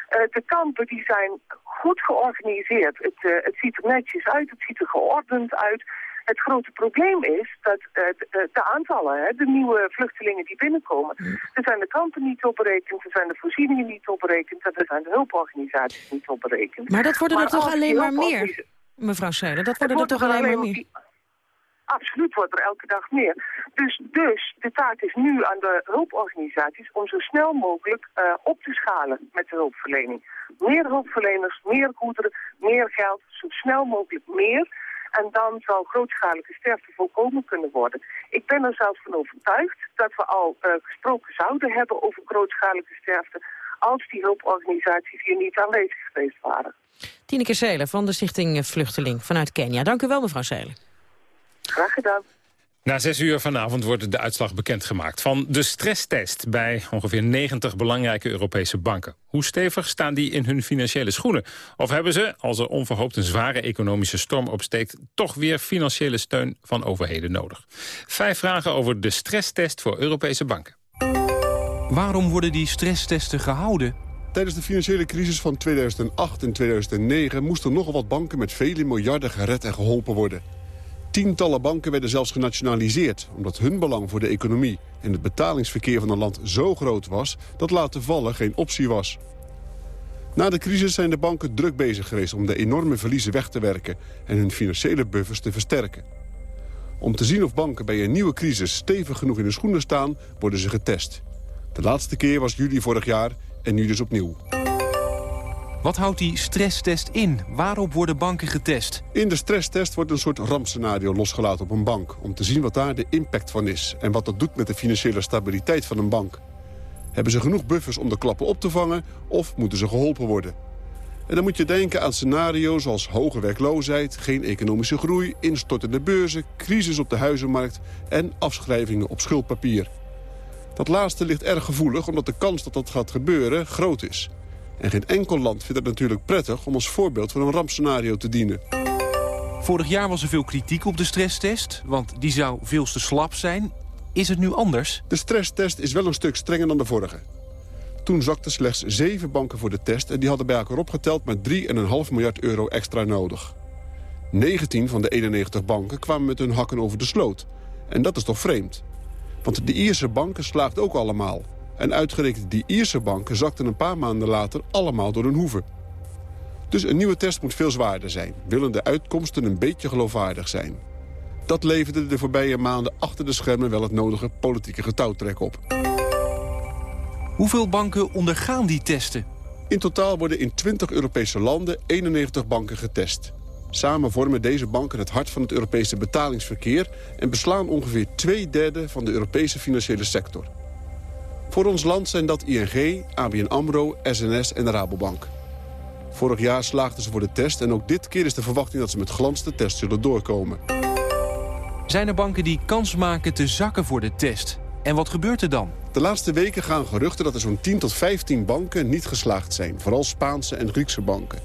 Eh, de kampen die zijn goed georganiseerd. Het, eh, het ziet er netjes uit, het ziet er geordend uit. Het grote probleem is dat eh, de, de aantallen, hè, de nieuwe vluchtelingen die binnenkomen, er zijn de kampen niet op berekend, er zijn de voorzieningen niet op berekend, en er zijn de hulporganisaties niet op berekend. Maar dat worden er toch als alleen maar meer, mevrouw Seiler? Dat worden er toch alleen maar meer? Absoluut wordt er elke dag meer. Dus, dus de taak is nu aan de hulporganisaties om zo snel mogelijk eh, op te schalen met de hulpverlening. Meer hulpverleners, meer goederen, meer geld, zo snel mogelijk meer. En dan zal grootschalige sterfte voorkomen kunnen worden. Ik ben er zelfs van overtuigd dat we al eh, gesproken zouden hebben over grootschalige sterfte als die hulporganisaties hier niet aanwezig geweest waren. Tineke Seiler van de Stichting Vluchteling vanuit Kenia. Dank u wel, mevrouw Seiler. Graag gedaan. Na zes uur vanavond wordt de uitslag bekendgemaakt van de stresstest bij ongeveer 90 belangrijke Europese banken. Hoe stevig staan die in hun financiële schoenen? Of hebben ze, als er onverhoopt een zware economische storm opsteekt, toch weer financiële steun van overheden nodig? Vijf vragen over de stresstest voor Europese banken. Waarom worden die stresstesten gehouden? Tijdens de financiële crisis van 2008 en 2009 moesten nogal wat banken met vele miljarden gered en geholpen worden. Tientallen banken werden zelfs genationaliseerd... omdat hun belang voor de economie en het betalingsverkeer van een land zo groot was... dat laten vallen geen optie was. Na de crisis zijn de banken druk bezig geweest om de enorme verliezen weg te werken... en hun financiële buffers te versterken. Om te zien of banken bij een nieuwe crisis stevig genoeg in de schoenen staan... worden ze getest. De laatste keer was juli vorig jaar en nu dus opnieuw. Wat houdt die stresstest in? Waarop worden banken getest? In de stresstest wordt een soort rampscenario losgelaten op een bank... om te zien wat daar de impact van is... en wat dat doet met de financiële stabiliteit van een bank. Hebben ze genoeg buffers om de klappen op te vangen... of moeten ze geholpen worden? En dan moet je denken aan scenario's als hoge werkloosheid... geen economische groei, instortende beurzen... crisis op de huizenmarkt en afschrijvingen op schuldpapier. Dat laatste ligt erg gevoelig omdat de kans dat dat gaat gebeuren groot is. En geen enkel land vindt het natuurlijk prettig om als voorbeeld van een rampscenario te dienen. Vorig jaar was er veel kritiek op de stresstest, want die zou veel te slap zijn. Is het nu anders? De stresstest is wel een stuk strenger dan de vorige. Toen zakten slechts zeven banken voor de test... en die hadden bij elkaar opgeteld met 3,5 miljard euro extra nodig. 19 van de 91 banken kwamen met hun hakken over de sloot. En dat is toch vreemd? Want de Ierse banken slaagden ook allemaal. En uitgerekend die Ierse banken zakten een paar maanden later allemaal door hun hoeven. Dus een nieuwe test moet veel zwaarder zijn. Willen de uitkomsten een beetje geloofwaardig zijn. Dat leverde de voorbije maanden achter de schermen wel het nodige politieke getouwtrek op. Hoeveel banken ondergaan die testen? In totaal worden in 20 Europese landen 91 banken getest. Samen vormen deze banken het hart van het Europese betalingsverkeer... en beslaan ongeveer twee derde van de Europese financiële sector. Voor ons land zijn dat ING, ABN AMRO, SNS en de Rabobank. Vorig jaar slaagden ze voor de test en ook dit keer is de verwachting dat ze met glans de test zullen doorkomen. Zijn er banken die kans maken te zakken voor de test? En wat gebeurt er dan? De laatste weken gaan geruchten dat er zo'n 10 tot 15 banken niet geslaagd zijn. Vooral Spaanse en Griekse banken.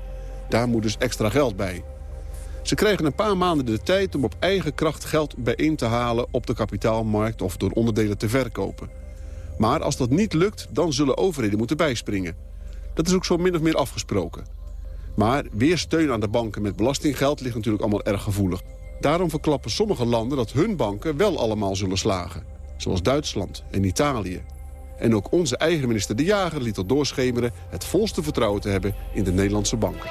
Daar moet dus extra geld bij. Ze krijgen een paar maanden de tijd om op eigen kracht geld bijeen te halen op de kapitaalmarkt of door onderdelen te verkopen. Maar als dat niet lukt, dan zullen overheden moeten bijspringen. Dat is ook zo min of meer afgesproken. Maar weer steun aan de banken met belastinggeld ligt natuurlijk allemaal erg gevoelig. Daarom verklappen sommige landen dat hun banken wel allemaal zullen slagen. Zoals Duitsland en Italië. En ook onze eigen minister De Jager liet al doorschemeren... het volste vertrouwen te hebben in de Nederlandse banken.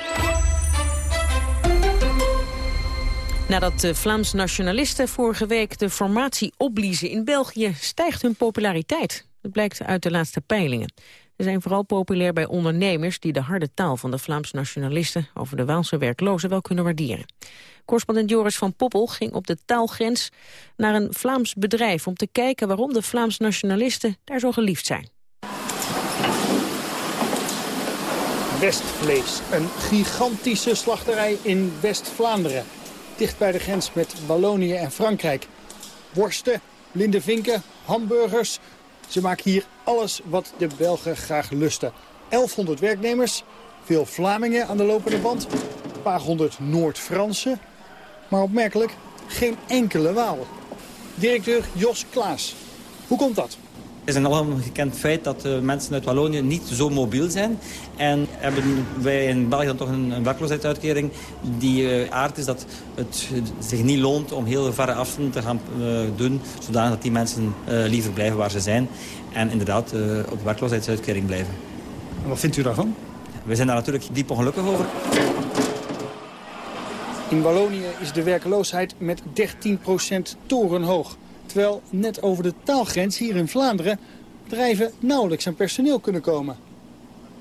Nadat de Vlaams nationalisten vorige week de formatie opbliezen in België... stijgt hun populariteit. Dat blijkt uit de laatste peilingen. Ze zijn vooral populair bij ondernemers die de harde taal van de Vlaams nationalisten over de Waalse werklozen wel kunnen waarderen. Correspondent Joris van Poppel ging op de taalgrens naar een Vlaams bedrijf om te kijken waarom de Vlaams nationalisten daar zo geliefd zijn. Westvlees, een gigantische slachterij in West-Vlaanderen. Dicht bij de grens met Wallonië en Frankrijk. Worsten, blinde vinken, hamburgers, ze maken hier alles wat de Belgen graag lusten. 1100 werknemers, veel Vlamingen aan de lopende band, een paar honderd Noord-Fransen. Maar opmerkelijk, geen enkele Waal. Directeur Jos Klaas. Hoe komt dat? Het is een algemeen gekend feit dat uh, mensen uit Wallonië niet zo mobiel zijn. En hebben wij in België dan toch een, een werkloosheidsuitkering die uh, aard is dat het zich niet loont om heel verre afstanden te gaan uh, doen. Zodanig dat die mensen liever blijven waar ze zijn. En inderdaad op de werkloosheidsuitkering blijven. En wat vindt u daarvan? We zijn daar natuurlijk diep ongelukkig over. In Wallonië is de werkloosheid met 13% torenhoog. Terwijl net over de taalgrens hier in Vlaanderen bedrijven nauwelijks aan personeel kunnen komen.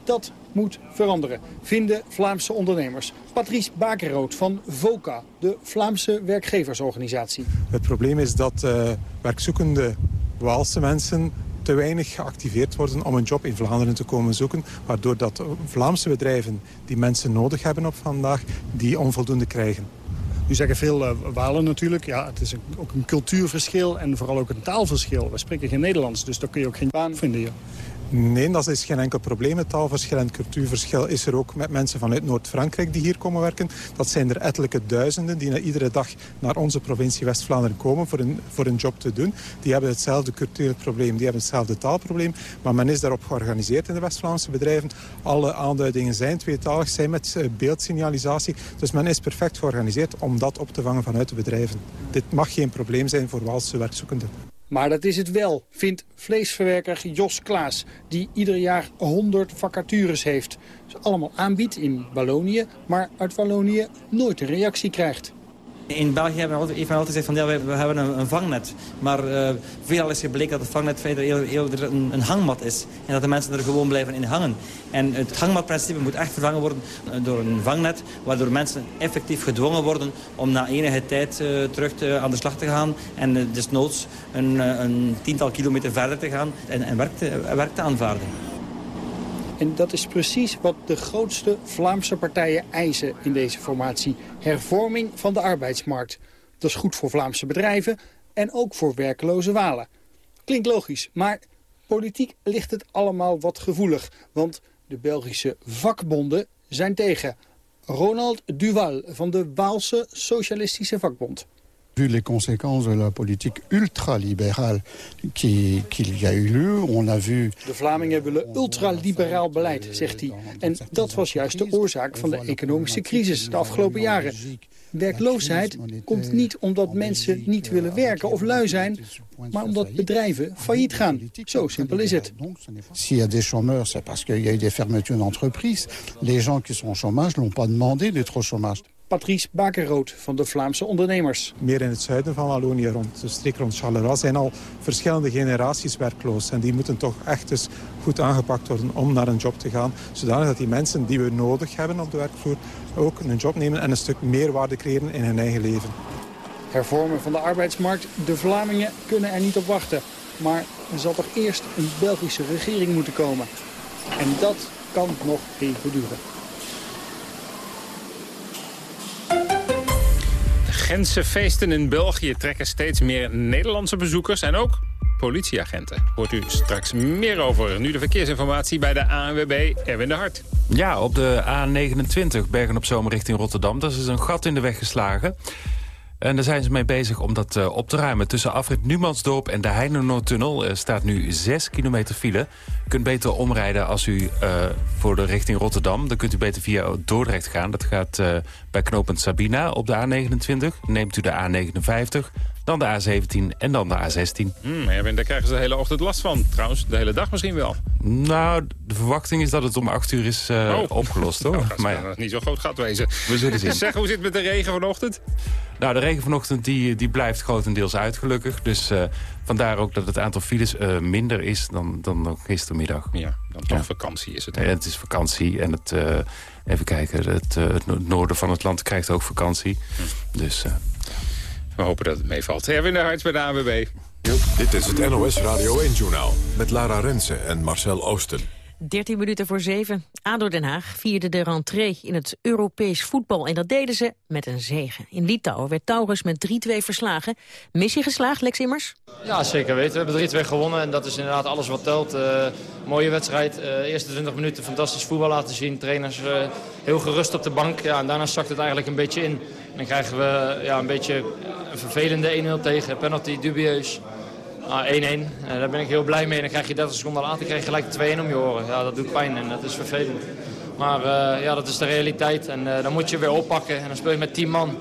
Dat moet veranderen, vinden Vlaamse ondernemers. Patrice Bakerrood van VOCA, de Vlaamse werkgeversorganisatie. Het probleem is dat uh, werkzoekende Waalse mensen te weinig geactiveerd worden om een job in Vlaanderen te komen zoeken. Waardoor dat Vlaamse bedrijven die mensen nodig hebben op vandaag, die onvoldoende krijgen. Nu zeggen veel uh, Walen natuurlijk, ja, het is een, ook een cultuurverschil en vooral ook een taalverschil. We spreken geen Nederlands, dus daar kun je ook geen baan vinden hier. Nee, dat is geen enkel probleem. Het taalverschil en cultuurverschil is er ook met mensen vanuit Noord-Frankrijk die hier komen werken. Dat zijn er ettelijke duizenden die iedere dag naar onze provincie West-Vlaanderen komen voor een, voor een job te doen. Die hebben hetzelfde cultureel probleem, die hebben hetzelfde taalprobleem. Maar men is daarop georganiseerd in de West-Vlaamse bedrijven. Alle aanduidingen zijn tweetalig, zijn met eh, beeldsignalisatie. Dus men is perfect georganiseerd om dat op te vangen vanuit de bedrijven. Dit mag geen probleem zijn voor Waalse werkzoekenden. Maar dat is het wel, vindt vleesverwerker Jos Klaas... die ieder jaar 100 vacatures heeft. Ze allemaal aanbiedt in Wallonië, maar uit Wallonië nooit een reactie krijgt. In België hebben we altijd, altijd gezegd van ja, we, hebben een, een, vangnet. Maar uh, veelal is gebleken dat het vangnet eerder een, een, hangmat is. En dat de mensen er gewoon blijven in hangen. En het hangmatprincipe moet echt vervangen worden eh, door een vangnet. Waardoor mensen effectief gedwongen worden om na enige tijd uh, terug te, aan de slag te gaan. En uh, desnoods een, een, tiental kilometer verder te gaan en, en werk te aanvaarden. En dat is precies wat de grootste Vlaamse partijen eisen in deze formatie. Hervorming van de arbeidsmarkt. Dat is goed voor Vlaamse bedrijven en ook voor werkloze Walen. Klinkt logisch, maar Politiek ligt het allemaal wat gevoelig, want de Belgische vakbonden zijn tegen. Ronald Duval van de Waalse Socialistische Vakbond. Vu les conséquences de la politique ultralibérale qu'il qui y a eu lieu, on a vu... De Vlamingen willen ultraliberaal beleid, zegt hij. En dat was juist de oorzaak van de economische crisis de afgelopen jaren. Werkloosheid komt niet omdat mensen niet willen werken of lui zijn, maar omdat bedrijven failliet gaan. Zo simpel is het. S'il y a des chômeurs, c'est parce qu'il y a eu des fermetures d'entreprises. Les gens qui sont au chômage n'ont pas demandé d'être au chômage. Patrice Bakerrood van de Vlaamse ondernemers. Meer in het zuiden van Wallonië, rond de streek rond Charleroi, zijn al verschillende generaties werkloos. En die moeten toch echt eens goed aangepakt worden om naar een job te gaan. Zodanig dat die mensen die we nodig hebben op de werkvloer ook een job nemen en een stuk meerwaarde creëren in hun eigen leven. Hervormen van de arbeidsmarkt, de Vlamingen kunnen er niet op wachten. Maar er zal toch eerst een Belgische regering moeten komen. En dat kan nog even duren. Gentse feesten in België trekken steeds meer Nederlandse bezoekers en ook politieagenten. Hoort u straks meer over. Nu de verkeersinformatie bij de ANWB Erwin de Hart. Ja, op de A29 Bergen op Zomer richting Rotterdam. Daar is een gat in de weg geslagen. En daar zijn ze mee bezig om dat uh, op te ruimen. Tussen afrit Numansdorp en de Heinenoordtunnel uh, staat nu 6 kilometer file. Kunt beter omrijden als u uh, voor de richting Rotterdam. Dan kunt u beter via Dordrecht gaan. Dat gaat bij knooppunt Sabina op de A29. Neemt u de A59, dan de A17 en dan de A16. Hmm, Erwin, daar krijgen ze de hele ochtend last van. Trouwens, de hele dag misschien wel. Nou, de verwachting is dat het om 8 uur is uh, oh. opgelost, hoor. [laughs] Nou, dat maar ja. niet zo groot gaat wezen. We zullen zien. zeg, hoe zit het met de regen vanochtend? Nou, de regen vanochtend die, die blijft grotendeels uit, gelukkig. Dus uh, vandaar ook dat het aantal files uh, minder is dan, dan gistermiddag. Ja, dan toch ja. vakantie is het. Ja, het is vakantie en het... even kijken, het, het, noorden van het land krijgt ook vakantie. Hm. Dus... We hopen dat het meevalt. Erwin de Harts bij de ANWB. Dit is het NOS Radio 1-journaal met Lara Rensen en Marcel Oosten. 13 minuten voor 7. ADO Den Haag vierde de rentree in het Europees voetbal. En dat deden ze met een zegen. In Litouwen werd Taurus met 3-2 verslagen. Missie geslaagd, Lex Immers? Ja, zeker weten. We hebben 3-2 gewonnen en dat is inderdaad alles wat telt. Uh, mooie wedstrijd. Uh, eerste 20 minuten fantastisch voetbal laten zien. Trainers uh, heel gerust op de bank. Ja, en daarna zakt het eigenlijk een beetje in. Dan krijgen we ja, een beetje een vervelende 1-0 tegen. Penalty, dubieus. 1-1. Uh, daar ben ik heel blij mee. En dan krijg je 30 seconden later krijg je gelijk 2-1 om je horen. Ja, dat doet pijn en dat is vervelend. Maar uh, ja, dat is de realiteit. En uh, dan moet je weer oppakken. En dan speel je met 10 man.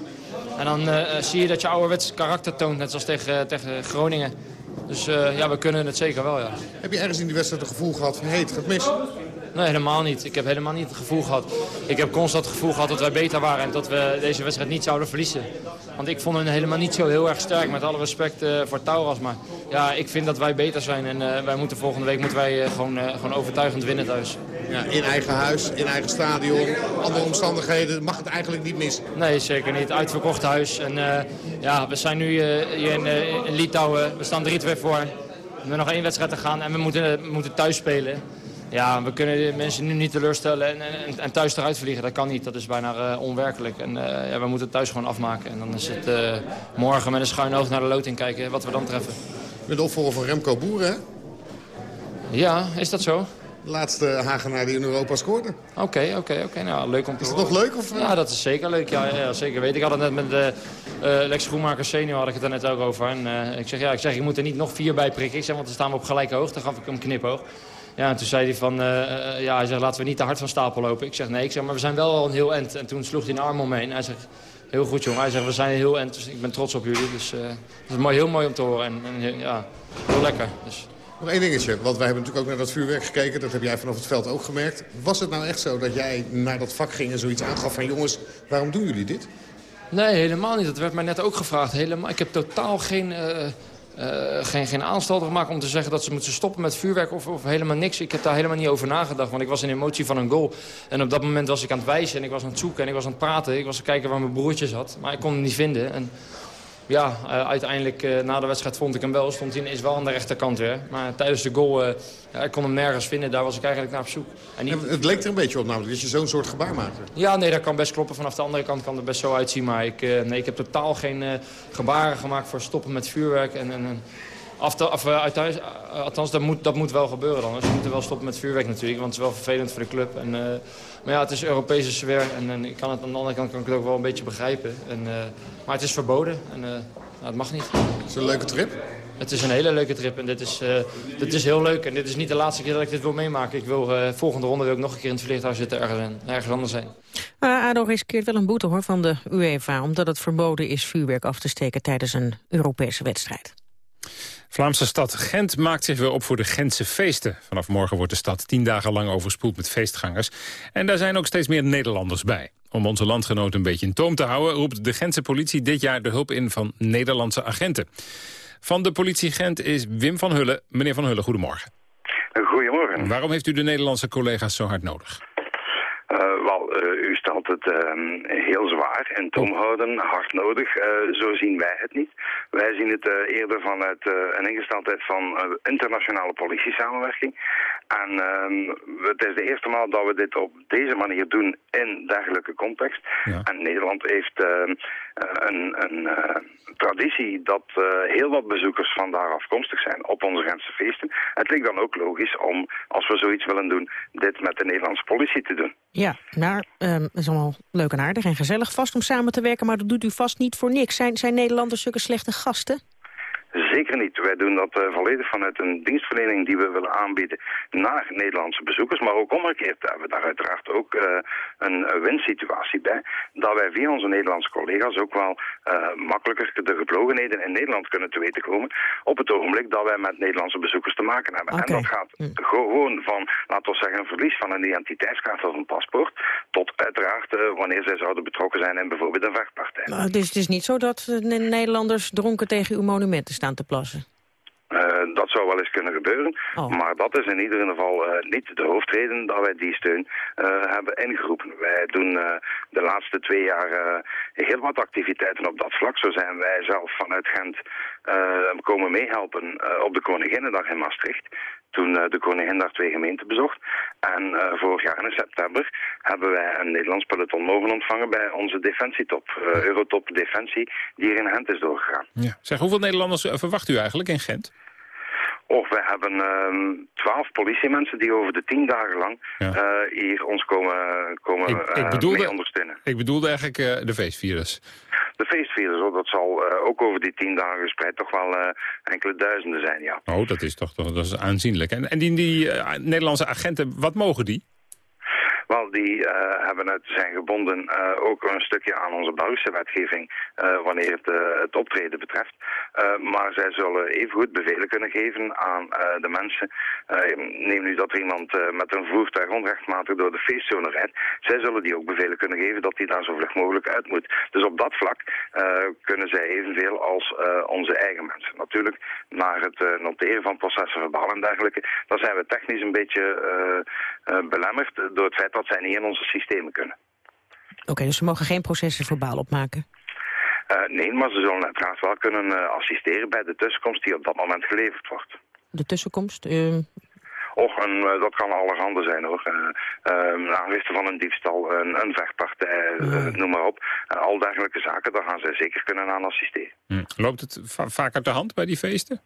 En dan zie je dat je ouderwets karakter toont. Net zoals tegen, tegen Groningen. Dus ja, we kunnen het zeker wel, ja. Heb je ergens in die wedstrijd het gevoel gehad van... hey, het gaat mis? Nee, helemaal niet. Ik heb helemaal niet het gevoel gehad. Ik heb constant het gevoel gehad dat wij beter waren en dat we deze wedstrijd niet zouden verliezen. Want ik vond hen helemaal niet zo heel erg sterk, met alle respect uh, voor Tauras. Maar ja, ik vind dat wij beter zijn en uh, wij moeten volgende week moeten wij, uh, gewoon, gewoon overtuigend winnen thuis. Ja, in eigen huis, in eigen stadion, andere omstandigheden, mag het eigenlijk niet mis? Nee, zeker niet. Uitverkocht huis. En ja, we zijn nu hier in, in Litouwen, we staan 3-2 voor. We hebben nog één wedstrijd te gaan en we moeten, moeten thuis spelen. Ja, we kunnen de mensen nu niet teleurstellen en, en, en thuis eruit vliegen. Dat kan niet, dat is bijna uh, onwerkelijk. En uh, ja, we moeten het thuis gewoon afmaken. En dan is het uh, morgen met een schuin oog naar de loting kijken wat we dan treffen. Je bent opvolger van Remco Boer, hè? Ja, is dat zo? De laatste Hagenaar die in Europa scoorde. Oké, oké, oké. Nou, leuk om te Is het nog leuk? Of? Ja, dat is zeker leuk. Ja, ja, zeker weet. Ik had het net met de Lex Groenmaker senior had ik het er net ook over. En ik zeg, ja, ik zeg, je moet er niet nog vier bij prikken. Ik zeg, want dan staan we op gelijke hoogte. Dan gaf ik hem knipoog. Ja, en toen zei hij van, uh, ja, hij zegt, laten we niet te hard van stapel lopen. Ik zeg, nee, ik zeg, maar we zijn wel al een heel end. En toen sloeg hij een arm omheen. Hij zegt, heel goed jongen. Hij zegt, we zijn heel end, dus ik ben trots op jullie. Dus uh, dat is mooi, heel mooi om te horen en, en ja, heel lekker. Dus. Nog één dingetje, want wij hebben natuurlijk ook naar dat vuurwerk gekeken. Dat heb jij vanaf het veld ook gemerkt. Was het nou echt zo dat jij naar dat vak ging en zoiets aangaf van... jongens, waarom doen jullie dit? Nee, helemaal niet. Dat werd mij net ook gevraagd. Helemaal, ik heb totaal geen... Uh, geen, geen aanstalten gemaakt om te zeggen dat ze moeten stoppen met vuurwerk of, of, helemaal niks. Ik heb daar helemaal niet over nagedacht, want ik was in emotie van een goal. En op dat moment was ik aan het wijzen en ik was aan het zoeken en ik was aan het praten. Ik was aan het kijken waar mijn broertje zat, maar ik kon hem niet vinden. En ja, uh, uiteindelijk uh, na de wedstrijd vond ik hem wel. Stond hij is wel aan de rechterkant weer. Maar tijdens de goal, uh, ja, ik kon hem nergens vinden. Daar was ik eigenlijk naar op zoek. En niet... Het leek er een beetje op namelijk dat je zo'n soort gebaar maakte. Ja, nee, dat kan best kloppen. Vanaf de andere kant kan het best zo uitzien. Maar ik, nee, ik heb totaal geen gebaren gemaakt voor stoppen met vuurwerk. En, en, Af af, uit althans, dat moet, dat moet wel gebeuren dan. Dus we moeten wel stoppen met vuurwerk natuurlijk, want het is wel vervelend voor de club. En, maar ja, het is Europese sfeer en, en, ik kan het, aan de andere kant kan ik het ook wel een beetje begrijpen. En, maar het is verboden en nou, het mag niet. Is het een leuke trip? Het is een hele leuke trip en dit is, uh, dit is heel leuk. En dit is niet de laatste keer dat ik dit wil meemaken. Ik wil uh, volgende ronde wil ik nog een keer in het vliegtuig zitten ergens, ergens anders zijn. Maar ADO riskeert wel een boete hoor, van de UEFA... omdat het verboden is vuurwerk af te steken tijdens een Europese wedstrijd. Vlaamse stad Gent maakt zich weer op voor de Gentse feesten. Vanaf morgen wordt de stad tien dagen lang overspoeld met feestgangers. En daar zijn ook steeds meer Nederlanders bij. Om onze landgenoten een beetje in toom te houden... roept de Gentse politie dit jaar de hulp in van Nederlandse agenten. Van de politie Gent is Wim van Hulle. Meneer van Hulle, goedemorgen. Goedemorgen. Waarom heeft u de Nederlandse collega's zo hard nodig? Het uh, heel zwaar en toom houden, hard nodig. zo zien wij het niet. Wij zien het eerder vanuit een ingesteldheid van internationale politiesamenwerking. En ehm, het is de eerste maal dat we dit op deze manier doen in dergelijke context. Ja. En Nederland heeft ehm, een, een traditie dat heel wat bezoekers vandaar afkomstig zijn op onze Gentse feesten. Het lijkt dan ook logisch om, als we zoiets willen doen, dit met de Nederlandse politie te doen. Ja, nou, um, is allemaal leuk en aardig en gezellig vast om samen te werken, maar dat doet u vast niet voor niks. Zijn, zijn Nederlanders zulke slechte gasten? Zeker niet. Wij doen dat uh, volledig vanuit een dienstverlening die we willen aanbieden naar Nederlandse bezoekers. Maar ook omgekeerd hebben we daar uiteraard ook uh, een winsituatie bij. Dat wij via onze Nederlandse collega's ook wel makkelijker de geplogenheden in Nederland kunnen te weten komen. Op het ogenblik dat wij met Nederlandse bezoekers te maken hebben. Okay. En dat gaat hm. gewoon van, laten we zeggen, een verlies van een identiteitskaart of een paspoort. Tot uiteraard wanneer zij zouden betrokken zijn in bijvoorbeeld een vechtpartij. Dus het is niet zo dat Nederlanders dronken tegen uw monumenten staan te plassen? Uh, dat zou wel eens kunnen gebeuren. Oh. Maar dat is in ieder geval uh, niet de hoofdreden dat wij die steun uh, hebben ingeroepen. Wij doen de laatste twee jaar heel wat activiteiten op dat vlak. Zo zijn wij zelf vanuit Gent komen meehelpen op de Koninginnedag in Maastricht toen uh, de koningin daar twee gemeenten bezocht. En uh, vorig jaar in september hebben wij een Nederlands peloton mogen ontvangen bij onze defensietop, uh, Eurotop Defensie, die hier in Gent is doorgegaan. Ja. Zeg, hoeveel Nederlanders verwacht u eigenlijk in Gent? Och, we hebben uh, twaalf politiemensen die over de tien dagen lang ja. uh, hier ons komen, komen ik, ik bedoelde, mee ondersteunen. Ik bedoelde eigenlijk de feestvirus. De feestvirus, dat zal ook over die tien dagen gespreid toch wel enkele duizenden zijn, ja. Oh, dat is toch dat is aanzienlijk. En, en die, die Nederlandse agenten, wat mogen die? Wel, die uh, hebben het zijn gebonden uh, ook een stukje aan onze Belgische wetgeving uh, wanneer het het optreden betreft. maar zij zullen evengoed bevelen kunnen geven aan de mensen. neem nu dat er iemand met een voertuig onrechtmatig door de feestzone rijdt. Zij zullen die ook bevelen kunnen geven dat hij daar zo vlug mogelijk uit moet. Dus op dat vlak kunnen zij evenveel als onze eigen mensen. Natuurlijk, naar het noteren van processen verbaal en dergelijke, dan zijn we technisch een beetje belemmerd door het feit dat dat zij niet in onze systemen kunnen. Oké, okay, dus ze mogen geen processen verbaal opmaken? Uh, nee, maar ze zullen uiteraard wel kunnen uh, assisteren bij de tussenkomst die op dat moment geleverd wordt. De tussenkomst? Uh... Och, en, uh, dat kan allerhande zijn hoor. Uh, aangifte van een diefstal, een, een vechtpartij, noem maar op. al dergelijke zaken, daar gaan zij zeker kunnen aan assisteren. Hm. Loopt het va vaak uit de hand bij die feesten?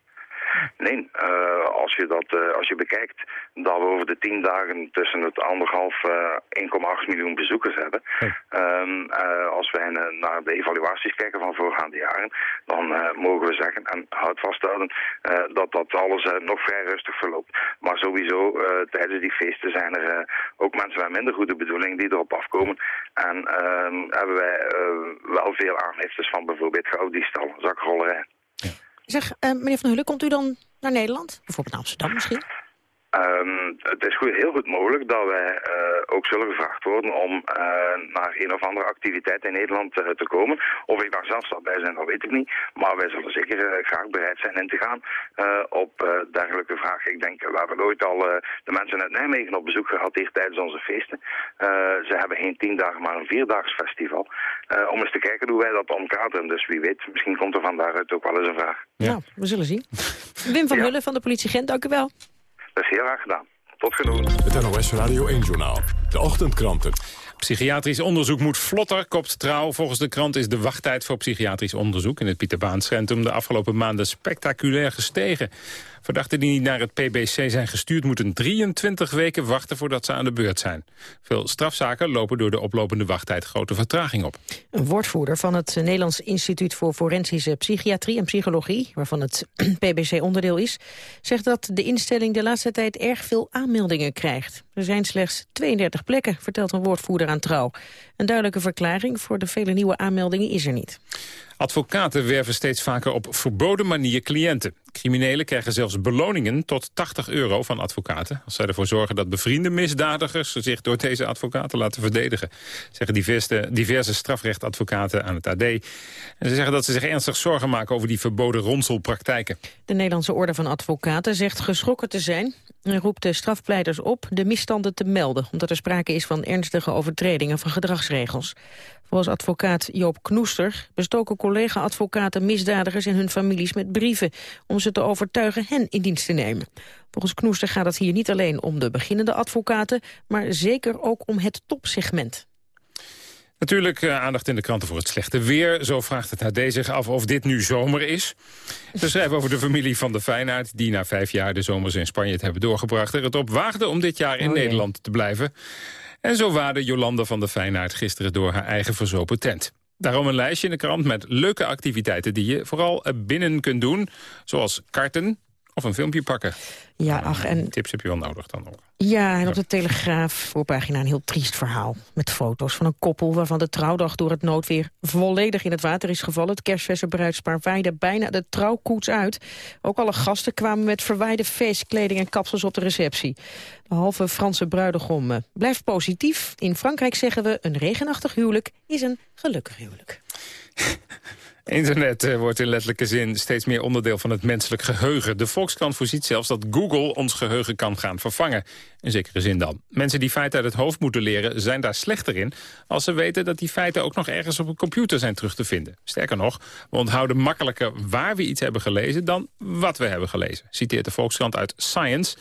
Nee, uh, als, je dat, uh, als je bekijkt dat we over de tien dagen tussen het anderhalf uh, 1,8 miljoen bezoekers hebben. Um, als wij naar de evaluaties kijken van voorgaande jaren, dan mogen we zeggen, en houd vasthouden, dat dat alles nog vrij rustig verloopt. Maar sowieso, tijdens die feesten zijn er ook mensen met minder goede bedoeling die erop afkomen. En ehm, hebben wij wel veel aangiftes van bijvoorbeeld gouddiefstal, zakrollerij. Zeg, uh, meneer Van Hulle, komt u dan naar Nederland? Bijvoorbeeld naar Amsterdam misschien? Um, het is goed, heel goed mogelijk dat wij uh, ook zullen gevraagd worden om uh, naar een of andere activiteit in Nederland uh, te komen. Of ik daar zelf zal bij zijn, dat weet ik niet. Maar wij zullen zeker graag bereid zijn in te gaan op dergelijke vragen. Ik denk, we hebben ooit al de mensen uit Nijmegen op bezoek gehad hier tijdens onze feesten. ze hebben geen tien dagen, maar een vierdaags festival. om eens te kijken hoe wij dat omkaderen. Dus wie weet, misschien komt er van daaruit ook wel eens een vraag. Ja, nou, we zullen zien. Wim van ja. Hullen van de politie Gent, dank u wel. Dat is heel graag gedaan. Tot genoeg. Het NOS Radio 1-journaal. De ochtendkranten. Psychiatrisch onderzoek moet vlotter, kopt trouw. Volgens de krant is de wachttijd voor psychiatrisch onderzoek... in het Pieterbaanscentrum de afgelopen maanden spectaculair gestegen. Verdachten die niet naar het PBC zijn gestuurd... moeten 23 weken wachten voordat ze aan de beurt zijn. Veel strafzaken lopen door de oplopende wachttijd grote vertraging op. Een woordvoerder van het Nederlands Instituut voor Forensische Psychiatrie en Psychologie... waarvan het [clears throat] PBC onderdeel is, zegt dat de instelling de laatste tijd erg veel aanmeldingen krijgt. Er zijn slechts 32 plekken, vertelt een woordvoerder aan Trouw. Een duidelijke verklaring voor de vele nieuwe aanmeldingen is er niet. Advocaten werven steeds vaker op verboden manier cliënten. Criminelen krijgen zelfs beloningen tot 80 euro van advocaten... als zij ervoor zorgen dat bevriende misdadigers zich door deze advocaten laten verdedigen. Zeggen diverse, diverse strafrechtadvocaten aan het AD. En ze zeggen dat ze zich ernstig zorgen maken over die verboden ronselpraktijken. De Nederlandse Orde van Advocaten zegt geschrokken te zijn... en roept de strafpleiters op de misstanden te melden... omdat er sprake is van ernstige overtredingen van gedragsregels. Volgens advocaat Joop Knoester bestoken collega-advocaten misdadigers en hun families met brieven om ze te overtuigen hen in dienst te nemen. Volgens Knoester gaat het hier niet alleen om de beginnende advocaten, maar zeker ook om het topsegment. Natuurlijk uh, aandacht in de kranten voor het slechte weer. Zo vraagt het HD zich af of dit nu zomer is. Ze schrijven over de familie van de Feyenoord... die na vijf jaar de zomers in Spanje het hebben doorgebracht... er het op waagde om dit jaar in oh Nederland te blijven. En zo waarde Jolanda van der Feyenoord gisteren door haar eigen verzopen tent. Daarom een lijstje in de krant met leuke activiteiten die je vooral binnen kunt doen. Zoals karten, of een filmpje pakken. Ja, ach, en... Tips heb je wel nodig dan ook. Ja, en op de Telegraaf voorpagina een heel triest verhaal. Met foto's van een koppel waarvan de trouwdag door het noodweer volledig in het water is gevallen. Het kerstverse bruidspaar waaide bijna de trouwkoets uit. Ook alle gasten kwamen met verwijde feestkleding en kapsels op de receptie. De halve Franse bruidegom eh, blijft positief. In Frankrijk zeggen we een regenachtig huwelijk is een gelukkig huwelijk. [laughs] Internet eh, wordt in letterlijke zin steeds meer onderdeel van het menselijk geheugen. De Volkskrant voorziet zelfs dat Google ons geheugen kan gaan vervangen. In zekere zin dan. Mensen die feiten uit het hoofd moeten leren zijn daar slechter in... als ze weten dat die feiten ook nog ergens op een computer zijn terug te vinden. Sterker nog, we onthouden makkelijker waar we iets hebben gelezen... dan wat we hebben gelezen, citeert de Volkskrant uit Science...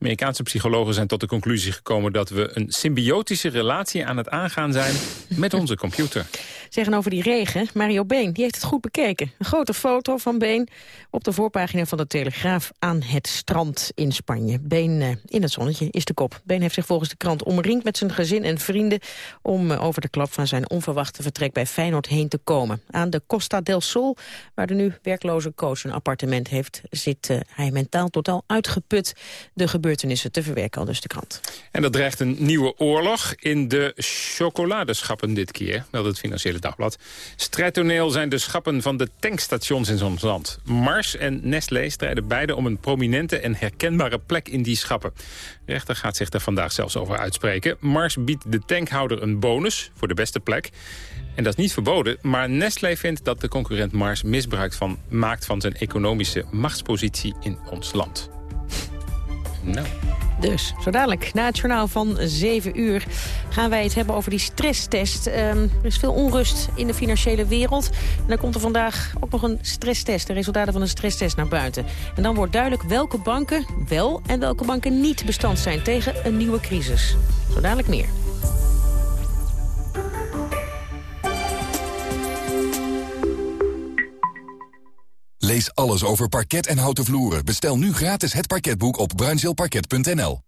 Amerikaanse psychologen zijn tot de conclusie gekomen... dat we een symbiotische relatie aan het aangaan zijn met onze computer. Zeggen over die regen, Mario Been, die heeft het goed bekeken. Een grote foto van Been op de voorpagina van de Telegraaf aan het strand in Spanje. Been eh, in het zonnetje is de kop. Been heeft zich volgens de krant omringd met zijn gezin en vrienden... om eh, over de klap van zijn onverwachte vertrek bij Feyenoord heen te komen. Aan de Costa del Sol, waar de nu werkloze coach een appartement heeft... zit uh, hij mentaal totaal uitgeput. De gebeurtenissen te verwerken, al dus de krant. En dat dreigt een nieuwe oorlog in de chocoladeschappen dit keer, dat het Financiële Dagblad. Strijdtoneel zijn de schappen van de tankstations in ons land. Mars en Nestlé strijden beide om een prominente en herkenbare plek in die schappen. Rechter gaat zich daar vandaag zelfs over uitspreken. Mars biedt de tankhouder een bonus voor de beste plek. En dat is niet verboden, maar Nestlé vindt dat de concurrent Mars misbruik van, maakt van zijn economische machtspositie in ons land. Nou. Dus, zo dadelijk, na het journaal van 7 uur... gaan wij het hebben over die stresstest. Um, er is veel onrust in de financiële wereld. En dan komt er vandaag ook nog een stresstest. De resultaten van een stresstest naar buiten. En dan wordt duidelijk welke banken wel en welke banken niet bestand zijn... tegen een nieuwe crisis. Zo dadelijk meer. Lees alles over parket en houten vloeren. Bestel nu gratis het parketboek op bruinzeelparket.nl.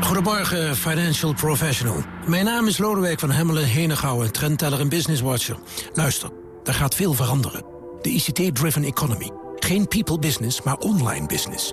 Goedemorgen, financial professional. Mijn naam is Lodewijk van Hemmelen, Henegouwen, trendteller en businesswatcher. Luister, er gaat veel veranderen. De ICT-driven economy. Geen people business, maar online business.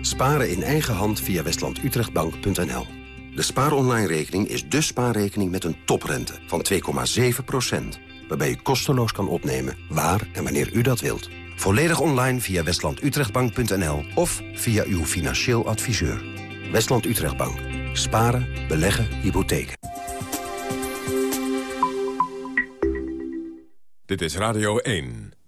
Sparen in eigen hand via westlandutrechtbank.nl. De spaaronline-rekening is de spaarrekening met een toprente van 2,7%. Waarbij u kosteloos kan opnemen waar en wanneer u dat wilt. Volledig online via westlandutrechtbank.nl of via uw financieel adviseur. Westland Utrechtbank. Sparen, beleggen, hypotheken. Dit is Radio 1.